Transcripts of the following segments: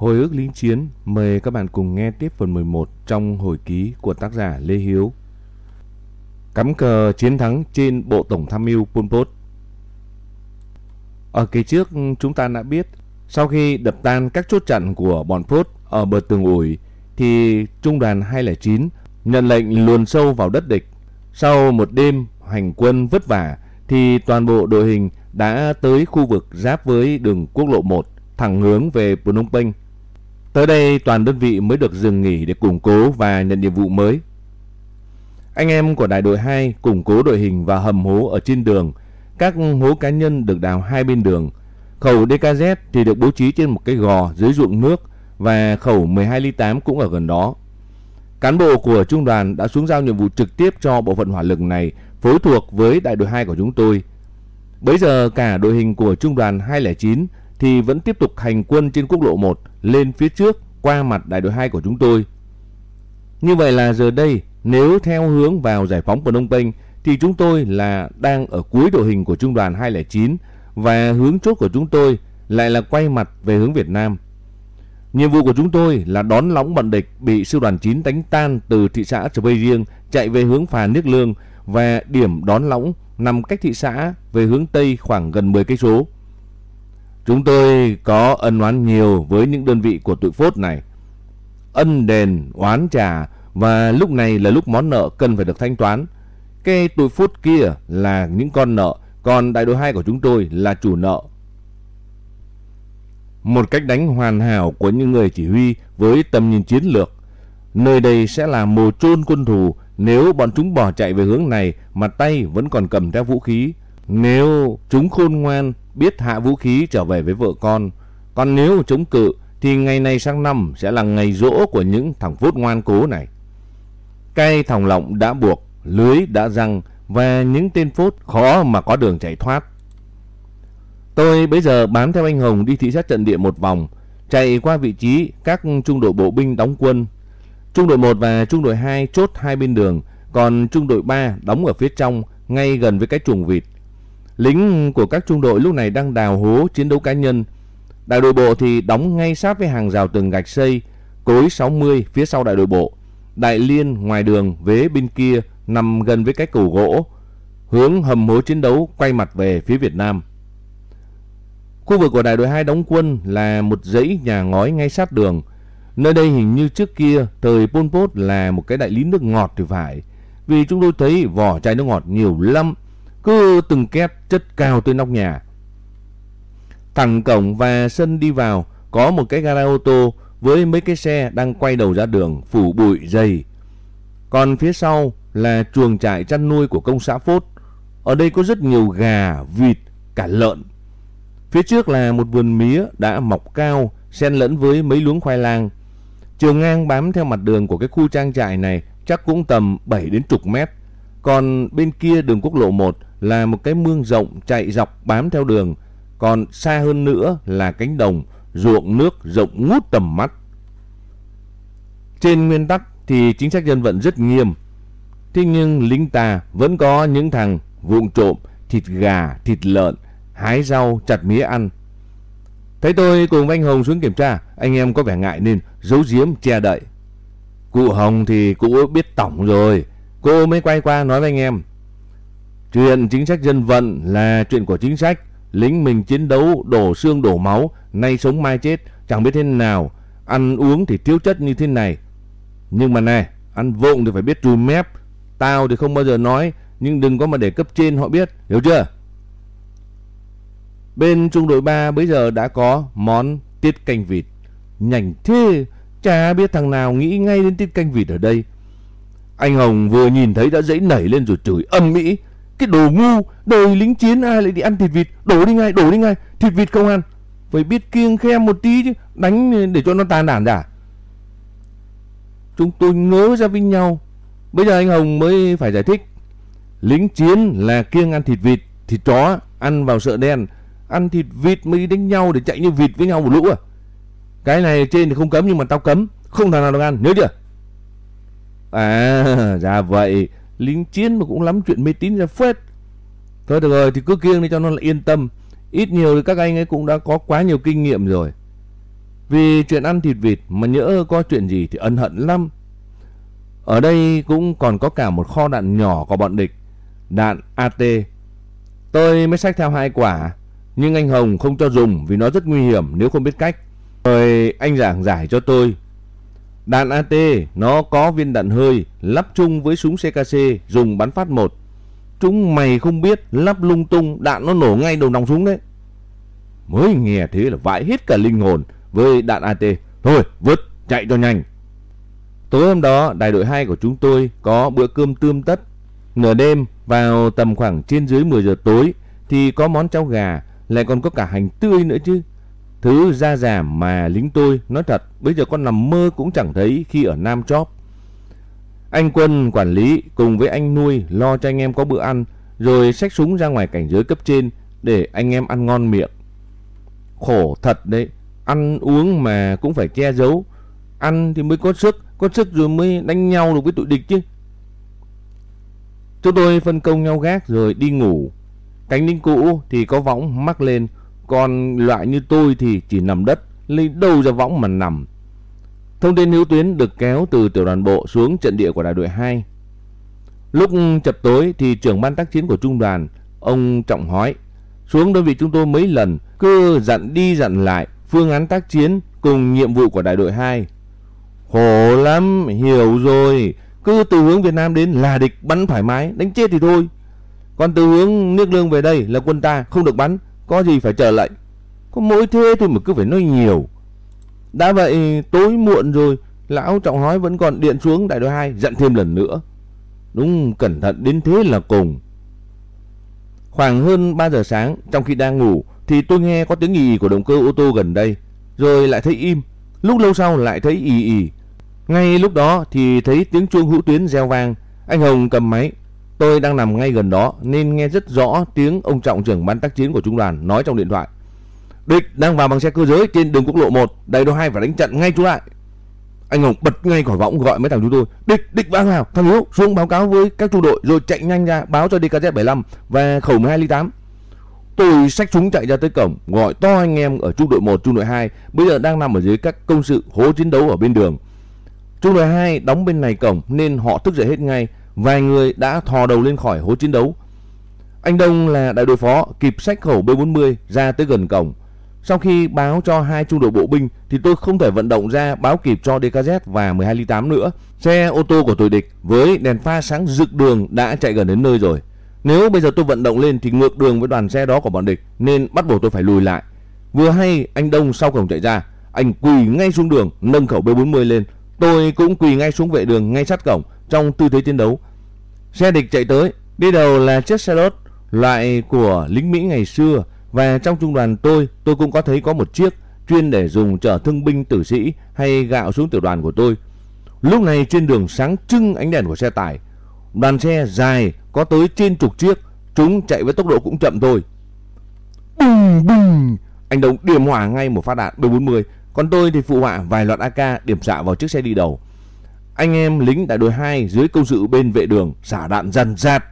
Hồi ức lính chiến, mời các bạn cùng nghe tiếp phần 11 trong hồi ký của tác giả Lê Hiếu. Cắm cờ chiến thắng trên bộ tổng tham mưu Pol Pot. Ở kỳ trước chúng ta đã biết, sau khi đập tan các chốt chặn của bọn Phốt ở bờ tường ủi, thì trung đoàn 209 nhận lệnh luồn sâu vào đất địch. Sau một đêm hành quân vất vả, thì toàn bộ đội hình đã tới khu vực giáp với đường quốc lộ 1, thẳng hướng về Phnom Penh. Tới đây toàn đơn vị mới được dừng nghỉ để củng cố và nhận nhiệm vụ mới. Anh em của đại đội 2 củng cố đội hình và hầm hố ở trên đường. Các hố cá nhân được đào hai bên đường. Khẩu DKZ thì được bố trí trên một cái gò dưới ruộng nước và khẩu 12 ly 8 cũng ở gần đó. Cán bộ của trung đoàn đã xuống giao nhiệm vụ trực tiếp cho bộ phận hỏa lực này, phối thuộc với đại đội 2 của chúng tôi. Bây giờ cả đội hình của trung đoàn 209 thì vẫn tiếp tục hành quân trên quốc lộ 1 lên phía trước qua mặt đại đội 2 của chúng tôi. Như vậy là giờ đây, nếu theo hướng vào giải phóng của Phnom Penh, thì chúng tôi là đang ở cuối đội hình của trung đoàn 209 và hướng chốt của chúng tôi lại là quay mặt về hướng Việt Nam. Nhiệm vụ của chúng tôi là đón lõng bọn địch bị sư đoàn 9 đánh tan từ thị xã Trà Bê Riêng, chạy về hướng phà Nước Lương và điểm đón lõng nằm cách thị xã về hướng Tây khoảng gần 10 cây số. Chúng tôi có ân oán nhiều với những đơn vị của tụi phốt này. Ân đền, oán trả và lúc này là lúc món nợ cần phải được thanh toán. Cái tụi phốt kia là những con nợ, còn đại đội 2 của chúng tôi là chủ nợ. Một cách đánh hoàn hảo của những người chỉ huy với tầm nhìn chiến lược. Nơi đây sẽ là mồ chôn quân thù nếu bọn chúng bỏ chạy về hướng này mà tay vẫn còn cầm theo vũ khí. Nếu chúng khôn ngoan biết hạ vũ khí trở về với vợ con. Còn nếu chống cự thì ngày này sang năm sẽ là ngày rỗ của những thằng phốt ngoan cố này. Cây thòng lọng đã buộc, lưới đã răng và những tên phốt khó mà có đường chạy thoát. Tôi bây giờ bám theo anh Hồng đi thị sát trận địa một vòng, chạy qua vị trí các trung đội bộ binh đóng quân. Trung đội 1 và trung đội 2 chốt hai bên đường, còn trung đội 3 đóng ở phía trong, ngay gần với cái chuồng vịt. Lính của các trung đội lúc này đang đào hố chiến đấu cá nhân. Đại đội bộ thì đóng ngay sát với hàng rào tường gạch xây, cối 60 phía sau đại đội bộ. Đại liên ngoài đường vế bên kia nằm gần với cái cầu gỗ, hướng hầm hố chiến đấu quay mặt về phía Việt Nam. Khu vực của đại đội 2 đóng quân là một dãy nhà ngói ngay sát đường. Nơi đây hình như trước kia thời Pol Pot là một cái đại lý nước ngọt thì phải. Vì chúng tôi thấy vỏ chai nước ngọt nhiều lắm cứ từng két chất cao tới nóc nhà. Thẳng cổng và sân đi vào có một cái gara ô tô với mấy cái xe đang quay đầu ra đường phủ bụi dày. Còn phía sau là chuồng trại chăn nuôi của công xã Phốt. Ở đây có rất nhiều gà, vịt, cả lợn. Phía trước là một vườn mía đã mọc cao, xen lẫn với mấy luống khoai lang. Chiều ngang bám theo mặt đường của cái khu trang trại này chắc cũng tầm 7 đến chục mét. Còn bên kia đường quốc lộ 1 là một cái mương rộng chạy dọc bám theo đường, còn xa hơn nữa là cánh đồng, ruộng nước rộng ngút tầm mắt. Trên nguyên tắc thì chính sách dân vận rất nghiêm. Thế nhưng lính ta vẫn có những thằng vụng trộm thịt gà, thịt lợn, hái rau, chặt mía ăn. Thấy tôi cùng anh Hồng xuống kiểm tra, anh em có vẻ ngại nên giấu giếm che đậy. Cụ Hồng thì cũng biết tổng rồi, cô mới quay qua nói với anh em. Chuyện chính sách dân vận là chuyện của chính sách. Lính mình chiến đấu đổ xương đổ máu, nay sống mai chết, chẳng biết thế nào. Ăn uống thì thiếu chất như thế này. Nhưng mà này, ăn vụng thì phải biết trùm mép. Tao thì không bao giờ nói, nhưng đừng có mà để cấp trên họ biết, hiểu chưa? Bên trung đội 3 bây giờ đã có món tiết canh vịt. Nhảnh thế, chả biết thằng nào nghĩ ngay đến tiết canh vịt ở đây. Anh Hồng vừa nhìn thấy đã dãy nảy lên rồi chửi âm mỹ. Cái đồ ngu, đời lính chiến ai lại đi ăn thịt vịt, đổ đi ngay, đổ đi ngay, thịt vịt không ăn. Phải biết kiêng khem một tí chứ, đánh để cho nó tàn đản giả. Chúng tôi ngớ ra với nhau. Bây giờ anh Hồng mới phải giải thích. Lính chiến là kiêng ăn thịt vịt, thịt chó, ăn vào sợ đen. Ăn thịt vịt mới đánh nhau để chạy như vịt với nhau một lũ à. Cái này trên thì không cấm nhưng mà tao cấm. Không thằng nào được ăn, nhớ chưa? À, ra vậy lính chiến mà cũng lắm chuyện mê tín ra phết. Thôi được rồi, thì cứ kiêng đi cho nó là yên tâm. Ít nhiều thì các anh ấy cũng đã có quá nhiều kinh nghiệm rồi. Vì chuyện ăn thịt vịt mà nhỡ có chuyện gì thì ân hận lắm. Ở đây cũng còn có cả một kho đạn nhỏ của bọn địch. Đạn AT. Tôi mới xách theo hai quả. Nhưng anh Hồng không cho dùng vì nó rất nguy hiểm nếu không biết cách. Rồi anh giảng giải cho tôi. Đạn AT nó có viên đạn hơi, lắp chung với súng CKC dùng bắn phát một. Chúng mày không biết, lắp lung tung, đạn nó nổ ngay đầu nòng súng đấy. Mới nghe thế là vãi hết cả linh hồn với đạn AT. Thôi, vứt, chạy cho nhanh. Tối hôm đó, đại đội 2 của chúng tôi có bữa cơm tươm tất. Nửa đêm, vào tầm khoảng trên dưới 10 giờ tối, thì có món cháo gà, lại còn có cả hành tươi nữa chứ. Thứ da giảm mà lính tôi nói thật bây giờ con nằm mơ cũng chẳng thấy khi ở Nam Chóp. Anh Quân quản lý cùng với anh nuôi lo cho anh em có bữa ăn rồi xách súng ra ngoài cảnh giới cấp trên để anh em ăn ngon miệng. Khổ thật đấy, ăn uống mà cũng phải che giấu. Ăn thì mới có sức, có sức rồi mới đánh nhau được với tụi địch chứ. Chúng tôi phân công nhau gác rồi đi ngủ. Cánh lính cũ thì có võng mắc lên, còn loại như tôi thì chỉ nằm đất, lấy đâu ra võng mà nằm. Thông tin hữu tuyến được kéo từ tiểu đoàn bộ xuống trận địa của đại đội 2. Lúc chập tối thì trưởng ban tác chiến của trung đoàn, ông Trọng Hói, xuống đơn vị chúng tôi mấy lần, cứ dặn đi dặn lại phương án tác chiến cùng nhiệm vụ của đại đội 2. Khổ lắm, hiểu rồi, cứ từ hướng Việt Nam đến là địch bắn thoải mái, đánh chết thì thôi. Còn từ hướng nước lương về đây là quân ta, không được bắn, có gì phải chờ lệnh. Có mỗi thế thôi mà cứ phải nói nhiều. Đã vậy tối muộn rồi, lão trọng hói vẫn còn điện xuống đại đội 2 dặn thêm lần nữa. Đúng cẩn thận đến thế là cùng. Khoảng hơn 3 giờ sáng, trong khi đang ngủ thì tôi nghe có tiếng ì của động cơ ô tô gần đây, rồi lại thấy im. Lúc lâu sau lại thấy ì ì. Ngay lúc đó thì thấy tiếng chuông hữu tuyến reo vang. Anh Hồng cầm máy. Tôi đang nằm ngay gần đó nên nghe rất rõ tiếng ông trọng trưởng ban tác chiến của trung đoàn nói trong điện thoại. Địch đang vào bằng xe cơ giới trên đường quốc lộ 1, đại đội 2 phải đánh trận ngay chú lại. Anh Hồng bật ngay khỏi võng gọi mấy thằng chúng tôi. Địch, địch vào nào, thằng Hiếu xuống báo cáo với các trung đội rồi chạy nhanh ra báo cho DKZ 75 và khẩu 12 ly 8. Tôi xách súng chạy ra tới cổng, gọi to anh em ở trung đội 1, trung đội 2, bây giờ đang nằm ở dưới các công sự hố chiến đấu ở bên đường. Trung đội 2 đóng bên này cổng nên họ thức dậy hết ngay, vài người đã thò đầu lên khỏi hố chiến đấu. Anh Đông là đại đội phó kịp sách khẩu B40 ra tới gần cổng. Sau khi báo cho hai trung đội bộ binh thì tôi không thể vận động ra báo kịp cho DKZ và 12 ly 8 nữa. Xe ô tô của tôi địch với đèn pha sáng rực đường đã chạy gần đến nơi rồi. Nếu bây giờ tôi vận động lên thì ngược đường với đoàn xe đó của bọn địch nên bắt buộc tôi phải lùi lại. Vừa hay anh Đông sau cổng chạy ra, anh quỳ ngay xuống đường nâng khẩu B40 lên. Tôi cũng quỳ ngay xuống vệ đường ngay sát cổng trong tư thế chiến đấu. Xe địch chạy tới, đi đầu là chiếc xe đốt loại của lính Mỹ ngày xưa và trong trung đoàn tôi, tôi cũng có thấy có một chiếc chuyên để dùng chở thương binh tử sĩ hay gạo xuống tiểu đoàn của tôi. Lúc này trên đường sáng trưng ánh đèn của xe tải. Đoàn xe dài có tới trên chục chiếc, chúng chạy với tốc độ cũng chậm thôi. Bùng bùng, anh đồng điểm hỏa ngay một phát đạn B40, còn tôi thì phụ họa vài loạt AK điểm xạ vào chiếc xe đi đầu. Anh em lính đại đội 2 dưới công sự bên vệ đường xả đạn dần dạt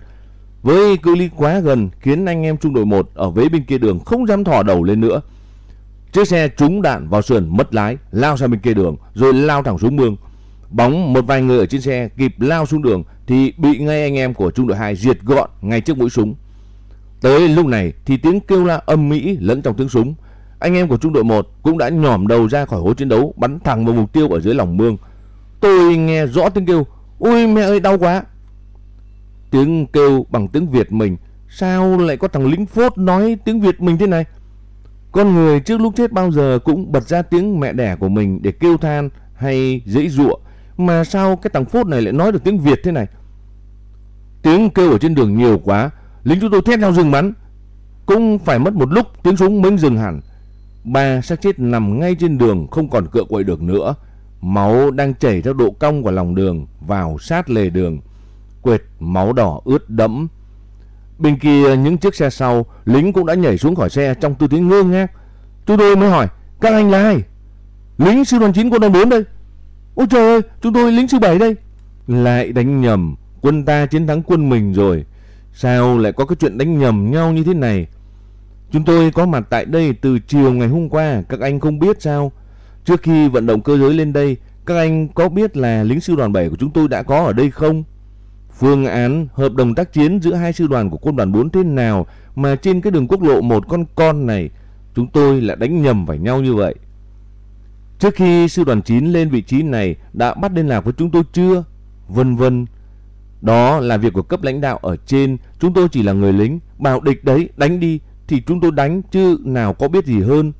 với cự ly quá gần khiến anh em trung đội 1 ở vế bên kia đường không dám thò đầu lên nữa. Chiếc xe trúng đạn vào sườn mất lái, lao sang bên kia đường rồi lao thẳng xuống mương. Bóng một vài người ở trên xe kịp lao xuống đường thì bị ngay anh em của trung đội 2 diệt gọn ngay trước mũi súng. Tới lúc này thì tiếng kêu la âm mỹ lẫn trong tiếng súng. Anh em của trung đội 1 cũng đã nhòm đầu ra khỏi hố chiến đấu bắn thẳng vào mục tiêu ở dưới lòng mương. Tôi nghe rõ tiếng kêu, ôi mẹ ơi đau quá, Tiếng kêu bằng tiếng Việt mình Sao lại có thằng lính phốt nói tiếng Việt mình thế này Con người trước lúc chết bao giờ cũng bật ra tiếng mẹ đẻ của mình Để kêu than hay dễ dụa. Mà sao cái thằng phốt này lại nói được tiếng Việt thế này Tiếng kêu ở trên đường nhiều quá Lính chúng tôi thét nhau dừng bắn Cũng phải mất một lúc tiếng súng mới dừng hẳn Ba xác chết nằm ngay trên đường không còn cựa quậy được nữa Máu đang chảy theo độ cong của lòng đường vào sát lề đường quệt máu đỏ ướt đẫm. Bên kia những chiếc xe sau, lính cũng đã nhảy xuống khỏi xe trong tư thế ngơ ngác. Chúng tôi mới hỏi, các anh là ai? Lính sư đoàn 9 quân đoàn 4 đây. Ôi trời ơi, chúng tôi lính sư 7 đây. Lại đánh nhầm, quân ta chiến thắng quân mình rồi. Sao lại có cái chuyện đánh nhầm nhau như thế này? Chúng tôi có mặt tại đây từ chiều ngày hôm qua, các anh không biết sao? Trước khi vận động cơ giới lên đây, các anh có biết là lính sư đoàn 7 của chúng tôi đã có ở đây không? Phương án hợp đồng tác chiến giữa hai sư đoàn của quân đoàn 4 thế nào mà trên cái đường quốc lộ một con con này chúng tôi lại đánh nhầm vào nhau như vậy? Trước khi sư đoàn 9 lên vị trí này đã bắt liên lạc với chúng tôi chưa? Vân vân. Đó là việc của cấp lãnh đạo ở trên, chúng tôi chỉ là người lính, bảo địch đấy, đánh đi thì chúng tôi đánh chứ nào có biết gì hơn.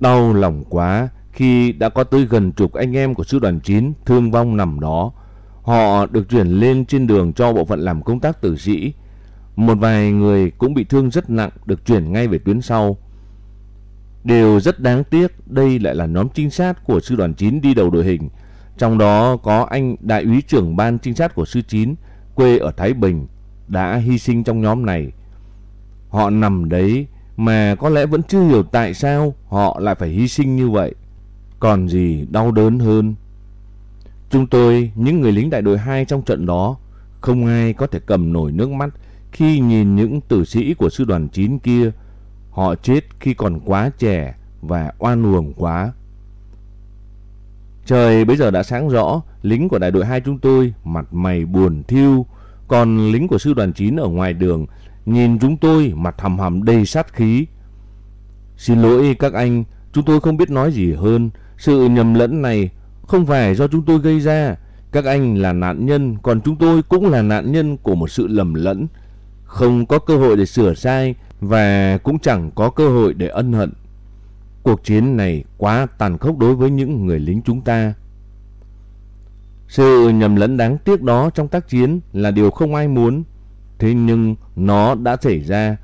Đau lòng quá khi đã có tới gần chục anh em của sư đoàn 9 thương vong nằm đó. Họ được chuyển lên trên đường cho bộ phận làm công tác tử sĩ. Một vài người cũng bị thương rất nặng được chuyển ngay về tuyến sau. Điều rất đáng tiếc, đây lại là nhóm trinh sát của sư đoàn 9 đi đầu đội hình. Trong đó có anh đại úy trưởng ban trinh sát của sư 9, quê ở Thái Bình, đã hy sinh trong nhóm này. Họ nằm đấy mà có lẽ vẫn chưa hiểu tại sao họ lại phải hy sinh như vậy. Còn gì đau đớn hơn. Chúng tôi, những người lính đại đội 2 trong trận đó, không ai có thể cầm nổi nước mắt khi nhìn những tử sĩ của sư đoàn 9 kia. Họ chết khi còn quá trẻ và oan uổng quá. Trời bây giờ đã sáng rõ, lính của đại đội 2 chúng tôi mặt mày buồn thiêu, còn lính của sư đoàn 9 ở ngoài đường nhìn chúng tôi mặt hầm hầm đầy sát khí. Xin lỗi các anh, chúng tôi không biết nói gì hơn, sự nhầm lẫn này không phải do chúng tôi gây ra. Các anh là nạn nhân, còn chúng tôi cũng là nạn nhân của một sự lầm lẫn. Không có cơ hội để sửa sai và cũng chẳng có cơ hội để ân hận. Cuộc chiến này quá tàn khốc đối với những người lính chúng ta. Sự nhầm lẫn đáng tiếc đó trong tác chiến là điều không ai muốn. Thế nhưng nó đã xảy ra.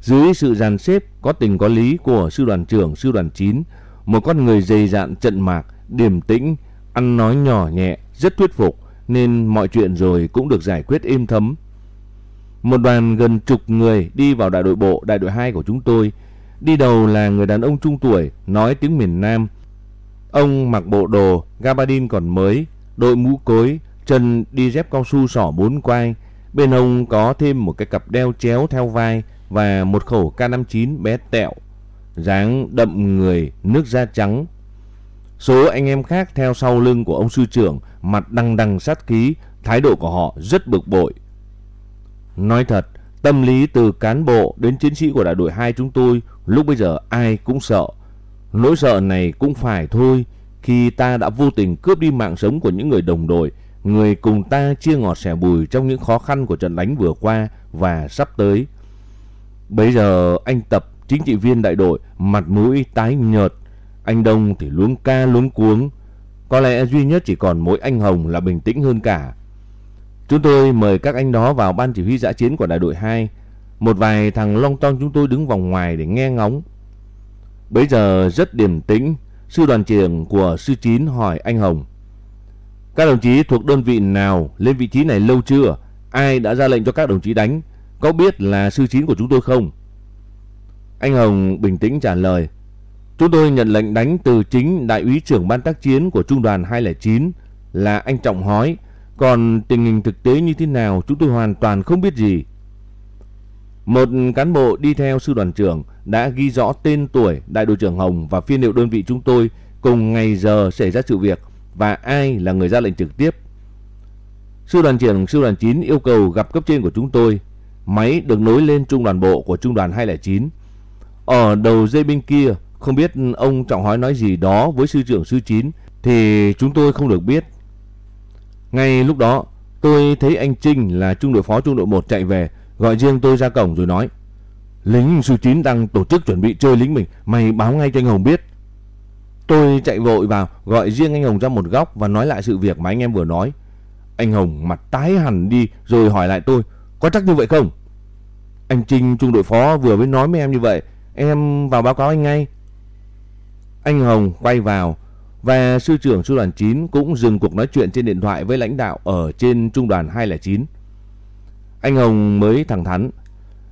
Dưới sự dàn xếp có tình có lý của sư đoàn trưởng sư đoàn 9, một con người dày dạn trận mạc, điềm tĩnh, ăn nói nhỏ nhẹ, rất thuyết phục nên mọi chuyện rồi cũng được giải quyết êm thấm. Một đoàn gần chục người đi vào đại đội bộ đại đội 2 của chúng tôi. Đi đầu là người đàn ông trung tuổi nói tiếng miền Nam. Ông mặc bộ đồ gabardine còn mới, đội mũ cối, chân đi dép cao su sỏ bốn quai. Bên ông có thêm một cái cặp đeo chéo theo vai và một khẩu K59 bé tẹo. dáng đậm người, nước da trắng. Số anh em khác theo sau lưng của ông sư trưởng, mặt đằng đằng sát khí, thái độ của họ rất bực bội. Nói thật, tâm lý từ cán bộ đến chiến sĩ của đại đội 2 chúng tôi lúc bây giờ ai cũng sợ. Nỗi sợ này cũng phải thôi khi ta đã vô tình cướp đi mạng sống của những người đồng đội, người cùng ta chia ngọt sẻ bùi trong những khó khăn của trận đánh vừa qua và sắp tới. Bây giờ anh Tập, chính trị viên đại đội, mặt mũi tái nhợt. Anh Đông thì luống ca luống cuống. Có lẽ duy nhất chỉ còn mỗi anh Hồng là bình tĩnh hơn cả. Chúng tôi mời các anh đó vào ban chỉ huy dã chiến của đại đội 2. Một vài thằng long tong chúng tôi đứng vòng ngoài để nghe ngóng. Bây giờ rất điềm tĩnh, sư đoàn trưởng của sư 9 hỏi anh Hồng. Các đồng chí thuộc đơn vị nào lên vị trí này lâu chưa? Ai đã ra lệnh cho các đồng chí đánh? Có biết là sư chín của chúng tôi không? Anh Hồng bình tĩnh trả lời. Chúng tôi nhận lệnh đánh từ chính đại úy trưởng ban tác chiến của trung đoàn 209 là anh Trọng Hói. Còn tình hình thực tế như thế nào, chúng tôi hoàn toàn không biết gì. Một cán bộ đi theo sư đoàn trưởng đã ghi rõ tên tuổi đại đội trưởng Hồng và phiên hiệu đơn vị chúng tôi cùng ngày giờ xảy ra sự việc và ai là người ra lệnh trực tiếp. Sư đoàn trưởng sư đoàn 9 yêu cầu gặp cấp trên của chúng tôi. Máy được nối lên trung đoàn bộ của trung đoàn 209. Ở đầu dây bên kia, không biết ông Trọng Hói nói gì đó với sư trưởng sư 9 thì chúng tôi không được biết. Ngay lúc đó, tôi thấy anh Trinh là trung đội phó trung đội 1 chạy về, gọi riêng tôi ra cổng rồi nói: "Lính sư 9 đang tổ chức chuẩn bị chơi lính mình, mày báo ngay cho anh Hồng biết." Tôi chạy vội vào, gọi riêng anh Hồng ra một góc và nói lại sự việc mà anh em vừa nói. Anh Hồng mặt tái hẳn đi rồi hỏi lại tôi, có chắc như vậy không? Anh Trinh trung đội phó vừa mới nói với em như vậy, em vào báo cáo anh ngay. Anh Hồng quay vào và sư trưởng sư đoàn 9 cũng dừng cuộc nói chuyện trên điện thoại với lãnh đạo ở trên trung đoàn 209. Anh Hồng mới thẳng thắn,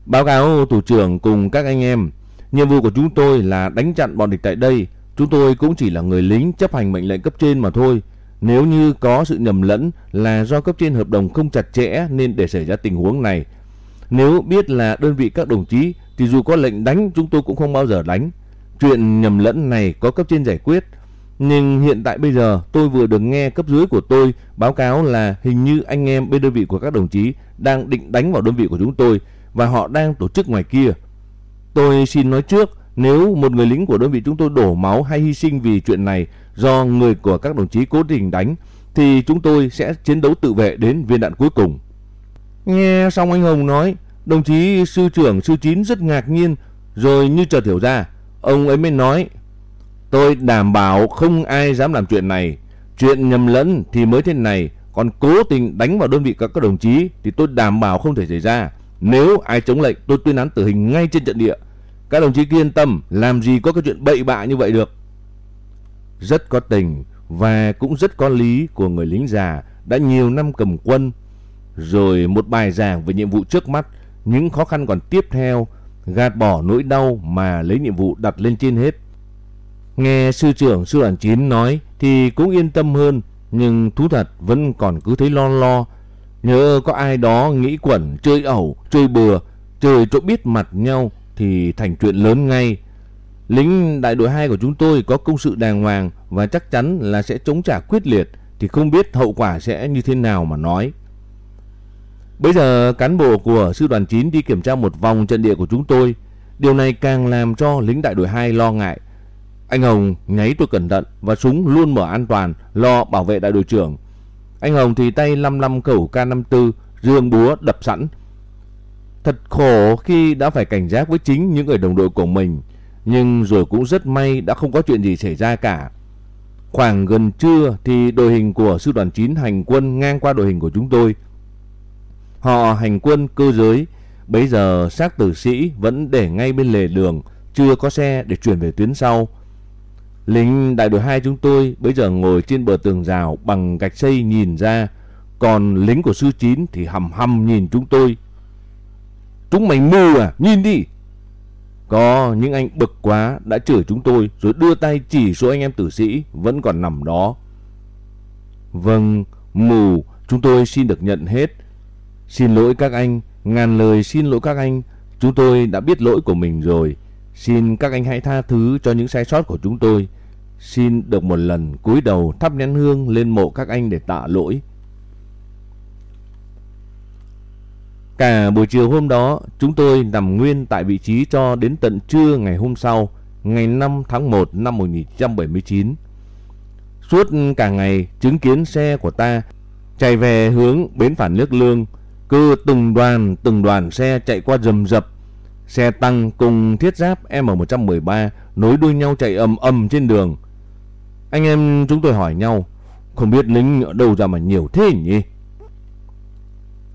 báo cáo thủ trưởng cùng các anh em, nhiệm vụ của chúng tôi là đánh chặn bọn địch tại đây, chúng tôi cũng chỉ là người lính chấp hành mệnh lệnh cấp trên mà thôi. Nếu như có sự nhầm lẫn là do cấp trên hợp đồng không chặt chẽ nên để xảy ra tình huống này. Nếu biết là đơn vị các đồng chí thì dù có lệnh đánh chúng tôi cũng không bao giờ đánh. Chuyện nhầm lẫn này có cấp trên giải quyết. Nhưng hiện tại bây giờ tôi vừa được nghe cấp dưới của tôi báo cáo là hình như anh em bên đơn vị của các đồng chí đang định đánh vào đơn vị của chúng tôi và họ đang tổ chức ngoài kia. Tôi xin nói trước, nếu một người lính của đơn vị chúng tôi đổ máu hay hy sinh vì chuyện này do người của các đồng chí cố tình đánh thì chúng tôi sẽ chiến đấu tự vệ đến viên đạn cuối cùng. Nghe xong anh Hồng nói, đồng chí sư trưởng sư chín rất ngạc nhiên rồi như chợt hiểu ra, ông ấy mới nói Tôi đảm bảo không ai dám làm chuyện này. Chuyện nhầm lẫn thì mới thế này, còn cố tình đánh vào đơn vị các các đồng chí thì tôi đảm bảo không thể xảy ra. Nếu ai chống lệnh, tôi tuyên án tử hình ngay trên trận địa. Các đồng chí cứ yên tâm, làm gì có cái chuyện bậy bạ như vậy được. Rất có tình và cũng rất có lý của người lính già đã nhiều năm cầm quân. Rồi một bài giảng về nhiệm vụ trước mắt, những khó khăn còn tiếp theo, gạt bỏ nỗi đau mà lấy nhiệm vụ đặt lên trên hết. Nghe sư trưởng sư đoàn 9 nói thì cũng yên tâm hơn, nhưng thú thật vẫn còn cứ thấy lo lo. Nhớ có ai đó nghĩ quẩn chơi ẩu, chơi bừa, chơi chỗ biết mặt nhau thì thành chuyện lớn ngay. Lính đại đội 2 của chúng tôi có công sự đàng hoàng và chắc chắn là sẽ chống trả quyết liệt, thì không biết hậu quả sẽ như thế nào mà nói. Bây giờ, cán bộ của sư đoàn 9 đi kiểm tra một vòng trận địa của chúng tôi. Điều này càng làm cho lính đại đội 2 lo ngại. Anh Hồng nháy tôi cẩn thận và súng luôn mở an toàn, lo bảo vệ đại đội trưởng. Anh Hồng thì tay lăm lăm khẩu K54 dương búa đập sẵn. Thật khổ khi đã phải cảnh giác với chính những người đồng đội của mình. Nhưng rồi cũng rất may đã không có chuyện gì xảy ra cả. Khoảng gần trưa thì đội hình của sư đoàn 9 hành quân ngang qua đội hình của chúng tôi. Họ hành quân cơ giới, bây giờ xác tử sĩ vẫn để ngay bên lề đường, chưa có xe để chuyển về tuyến sau. Lính đại đội 2 chúng tôi bây giờ ngồi trên bờ tường rào bằng gạch xây nhìn ra, còn lính của sư 9 thì hầm hầm nhìn chúng tôi. Chúng mày mù à, nhìn đi. Có những anh bực quá đã chửi chúng tôi rồi đưa tay chỉ số anh em tử sĩ vẫn còn nằm đó. Vâng, mù, chúng tôi xin được nhận hết. Xin lỗi các anh, ngàn lời xin lỗi các anh, chúng tôi đã biết lỗi của mình rồi. Xin các anh hãy tha thứ cho những sai sót của chúng tôi. Xin được một lần cúi đầu thắp nén hương lên mộ các anh để tạ lỗi. Cả buổi chiều hôm đó, chúng tôi nằm nguyên tại vị trí cho đến tận trưa ngày hôm sau, ngày 5 tháng 1 năm 1979. Suốt cả ngày, chứng kiến xe của ta chạy về hướng bến phản nước lương, cứ từng đoàn từng đoàn xe chạy qua rầm rập. Xe tăng cùng thiết giáp M113 nối đuôi nhau chạy ầm ầm trên đường. Anh em chúng tôi hỏi nhau, không biết lính ở đâu ra mà nhiều thế nhỉ?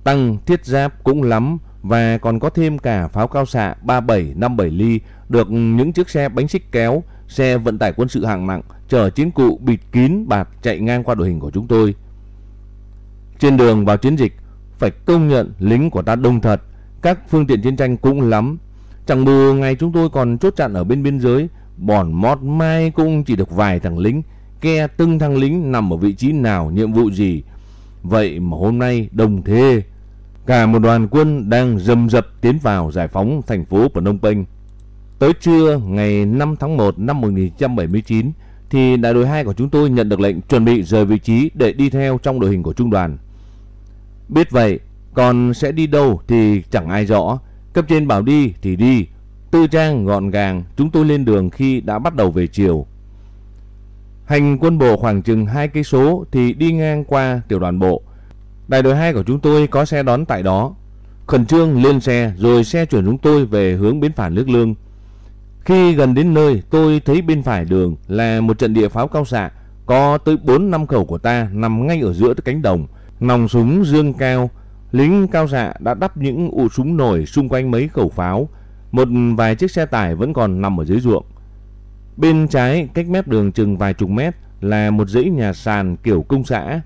Tăng thiết giáp cũng lắm và còn có thêm cả pháo cao xạ 37, 57 ly được những chiếc xe bánh xích kéo, xe vận tải quân sự hạng nặng chở chiến cụ bịt kín bạt chạy ngang qua đội hình của chúng tôi. Trên đường vào chiến dịch, phải công nhận lính của ta đông thật, các phương tiện chiến tranh cũng lắm. Chẳng bù ngày chúng tôi còn chốt chặn ở bên biên giới, bòn mót mai cũng chỉ được vài thằng lính, ke từng thằng lính nằm ở vị trí nào, nhiệm vụ gì. Vậy mà hôm nay đồng thế, cả một đoàn quân đang dầm dập tiến vào giải phóng thành phố Phnom Penh. Tới trưa ngày 5 tháng 1 năm 1979 thì đại đội 2 của chúng tôi nhận được lệnh chuẩn bị rời vị trí để đi theo trong đội hình của trung đoàn. Biết vậy, còn sẽ đi đâu thì chẳng ai rõ. Cấp trên bảo đi thì đi. Tư trang gọn gàng, chúng tôi lên đường khi đã bắt đầu về chiều. Hành quân bộ khoảng chừng 2 cây số thì đi ngang qua tiểu đoàn bộ. Đại đội 2 của chúng tôi có xe đón tại đó. Khẩn trương lên xe rồi xe chuyển chúng tôi về hướng bến phà nước lương. Khi gần đến nơi, tôi thấy bên phải đường là một trận địa pháo cao xạ có tới 4 năm khẩu của ta nằm ngay ở giữa cánh đồng nòng súng dương cao, lính cao xạ đã đắp những ụ súng nổi xung quanh mấy khẩu pháo, một vài chiếc xe tải vẫn còn nằm ở dưới ruộng. Bên trái cách mép đường chừng vài chục mét là một dãy nhà sàn kiểu công xã,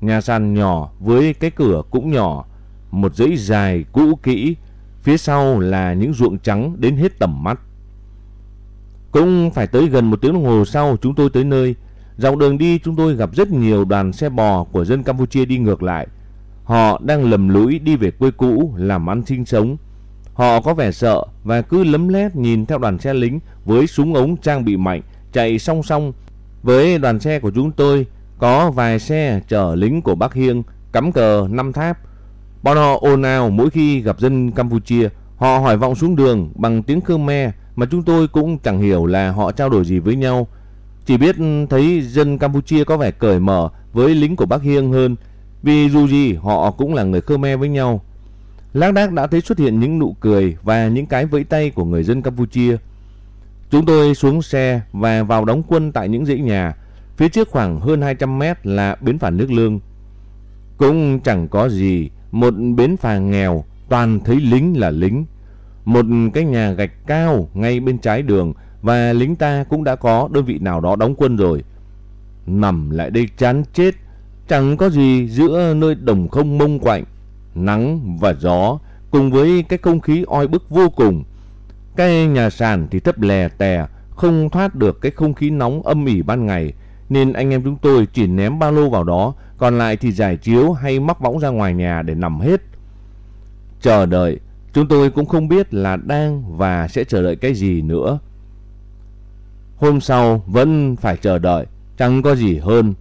nhà sàn nhỏ với cái cửa cũng nhỏ, một dãy dài cũ kỹ, phía sau là những ruộng trắng đến hết tầm mắt. Cũng phải tới gần một tiếng đồng hồ sau chúng tôi tới nơi, Dọc đường đi chúng tôi gặp rất nhiều đoàn xe bò của dân Campuchia đi ngược lại. Họ đang lầm lũi đi về quê cũ làm ăn sinh sống. Họ có vẻ sợ và cứ lấm lét nhìn theo đoàn xe lính với súng ống trang bị mạnh chạy song song Với đoàn xe của chúng tôi có vài xe chở lính của Bắc Hiên cắm cờ năm tháp. Bọn họ ồn ào mỗi khi gặp dân Campuchia. Họ hỏi vọng xuống đường bằng tiếng Khmer mà chúng tôi cũng chẳng hiểu là họ trao đổi gì với nhau. Chỉ biết thấy dân Campuchia có vẻ cởi mở với lính của Bắc Hiên hơn, vì dù gì họ cũng là người Khmer với nhau. Lác đác đã thấy xuất hiện những nụ cười và những cái vẫy tay của người dân Campuchia. Chúng tôi xuống xe và vào đóng quân tại những dãy nhà. Phía trước khoảng hơn 200 mét là bến phà nước lương. Cũng chẳng có gì, một bến phà nghèo, toàn thấy lính là lính. Một cái nhà gạch cao ngay bên trái đường và lính ta cũng đã có đơn vị nào đó đóng quân rồi. Nằm lại đây chán chết, chẳng có gì giữa nơi đồng không mông quạnh, nắng và gió cùng với cái không khí oi bức vô cùng. Cái nhà sàn thì thấp lè tè, không thoát được cái không khí nóng âm ỉ ban ngày, nên anh em chúng tôi chỉ ném ba lô vào đó, còn lại thì giải chiếu hay mắc võng ra ngoài nhà để nằm hết. Chờ đợi, chúng tôi cũng không biết là đang và sẽ chờ đợi cái gì nữa. Hôm sau vẫn phải chờ đợi, chẳng có gì hơn.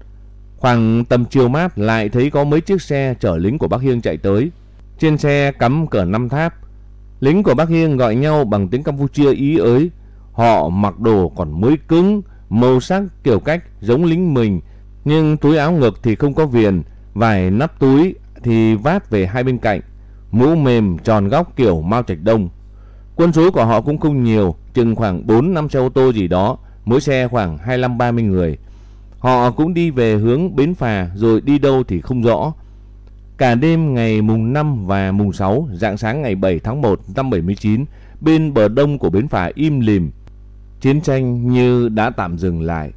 Khoảng tầm chiều mát lại thấy có mấy chiếc xe chở lính của Bắc Hiên chạy tới. Trên xe cắm cờ năm tháp. Lính của Bắc Hiên gọi nhau bằng tiếng Campuchia ý ới. Họ mặc đồ còn mới cứng, màu sắc kiểu cách giống lính mình. Nhưng túi áo ngực thì không có viền, vài nắp túi thì vát về hai bên cạnh. Mũ mềm tròn góc kiểu Mao Trạch Đông. Quân số của họ cũng không nhiều, chừng khoảng 4-5 xe ô tô gì đó, mỗi xe khoảng 25-30 người. Họ cũng đi về hướng bến phà rồi đi đâu thì không rõ. Cả đêm ngày mùng 5 và mùng 6, dạng sáng ngày 7 tháng 1 năm 79, bên bờ đông của bến phà im lìm. Chiến tranh như đã tạm dừng lại.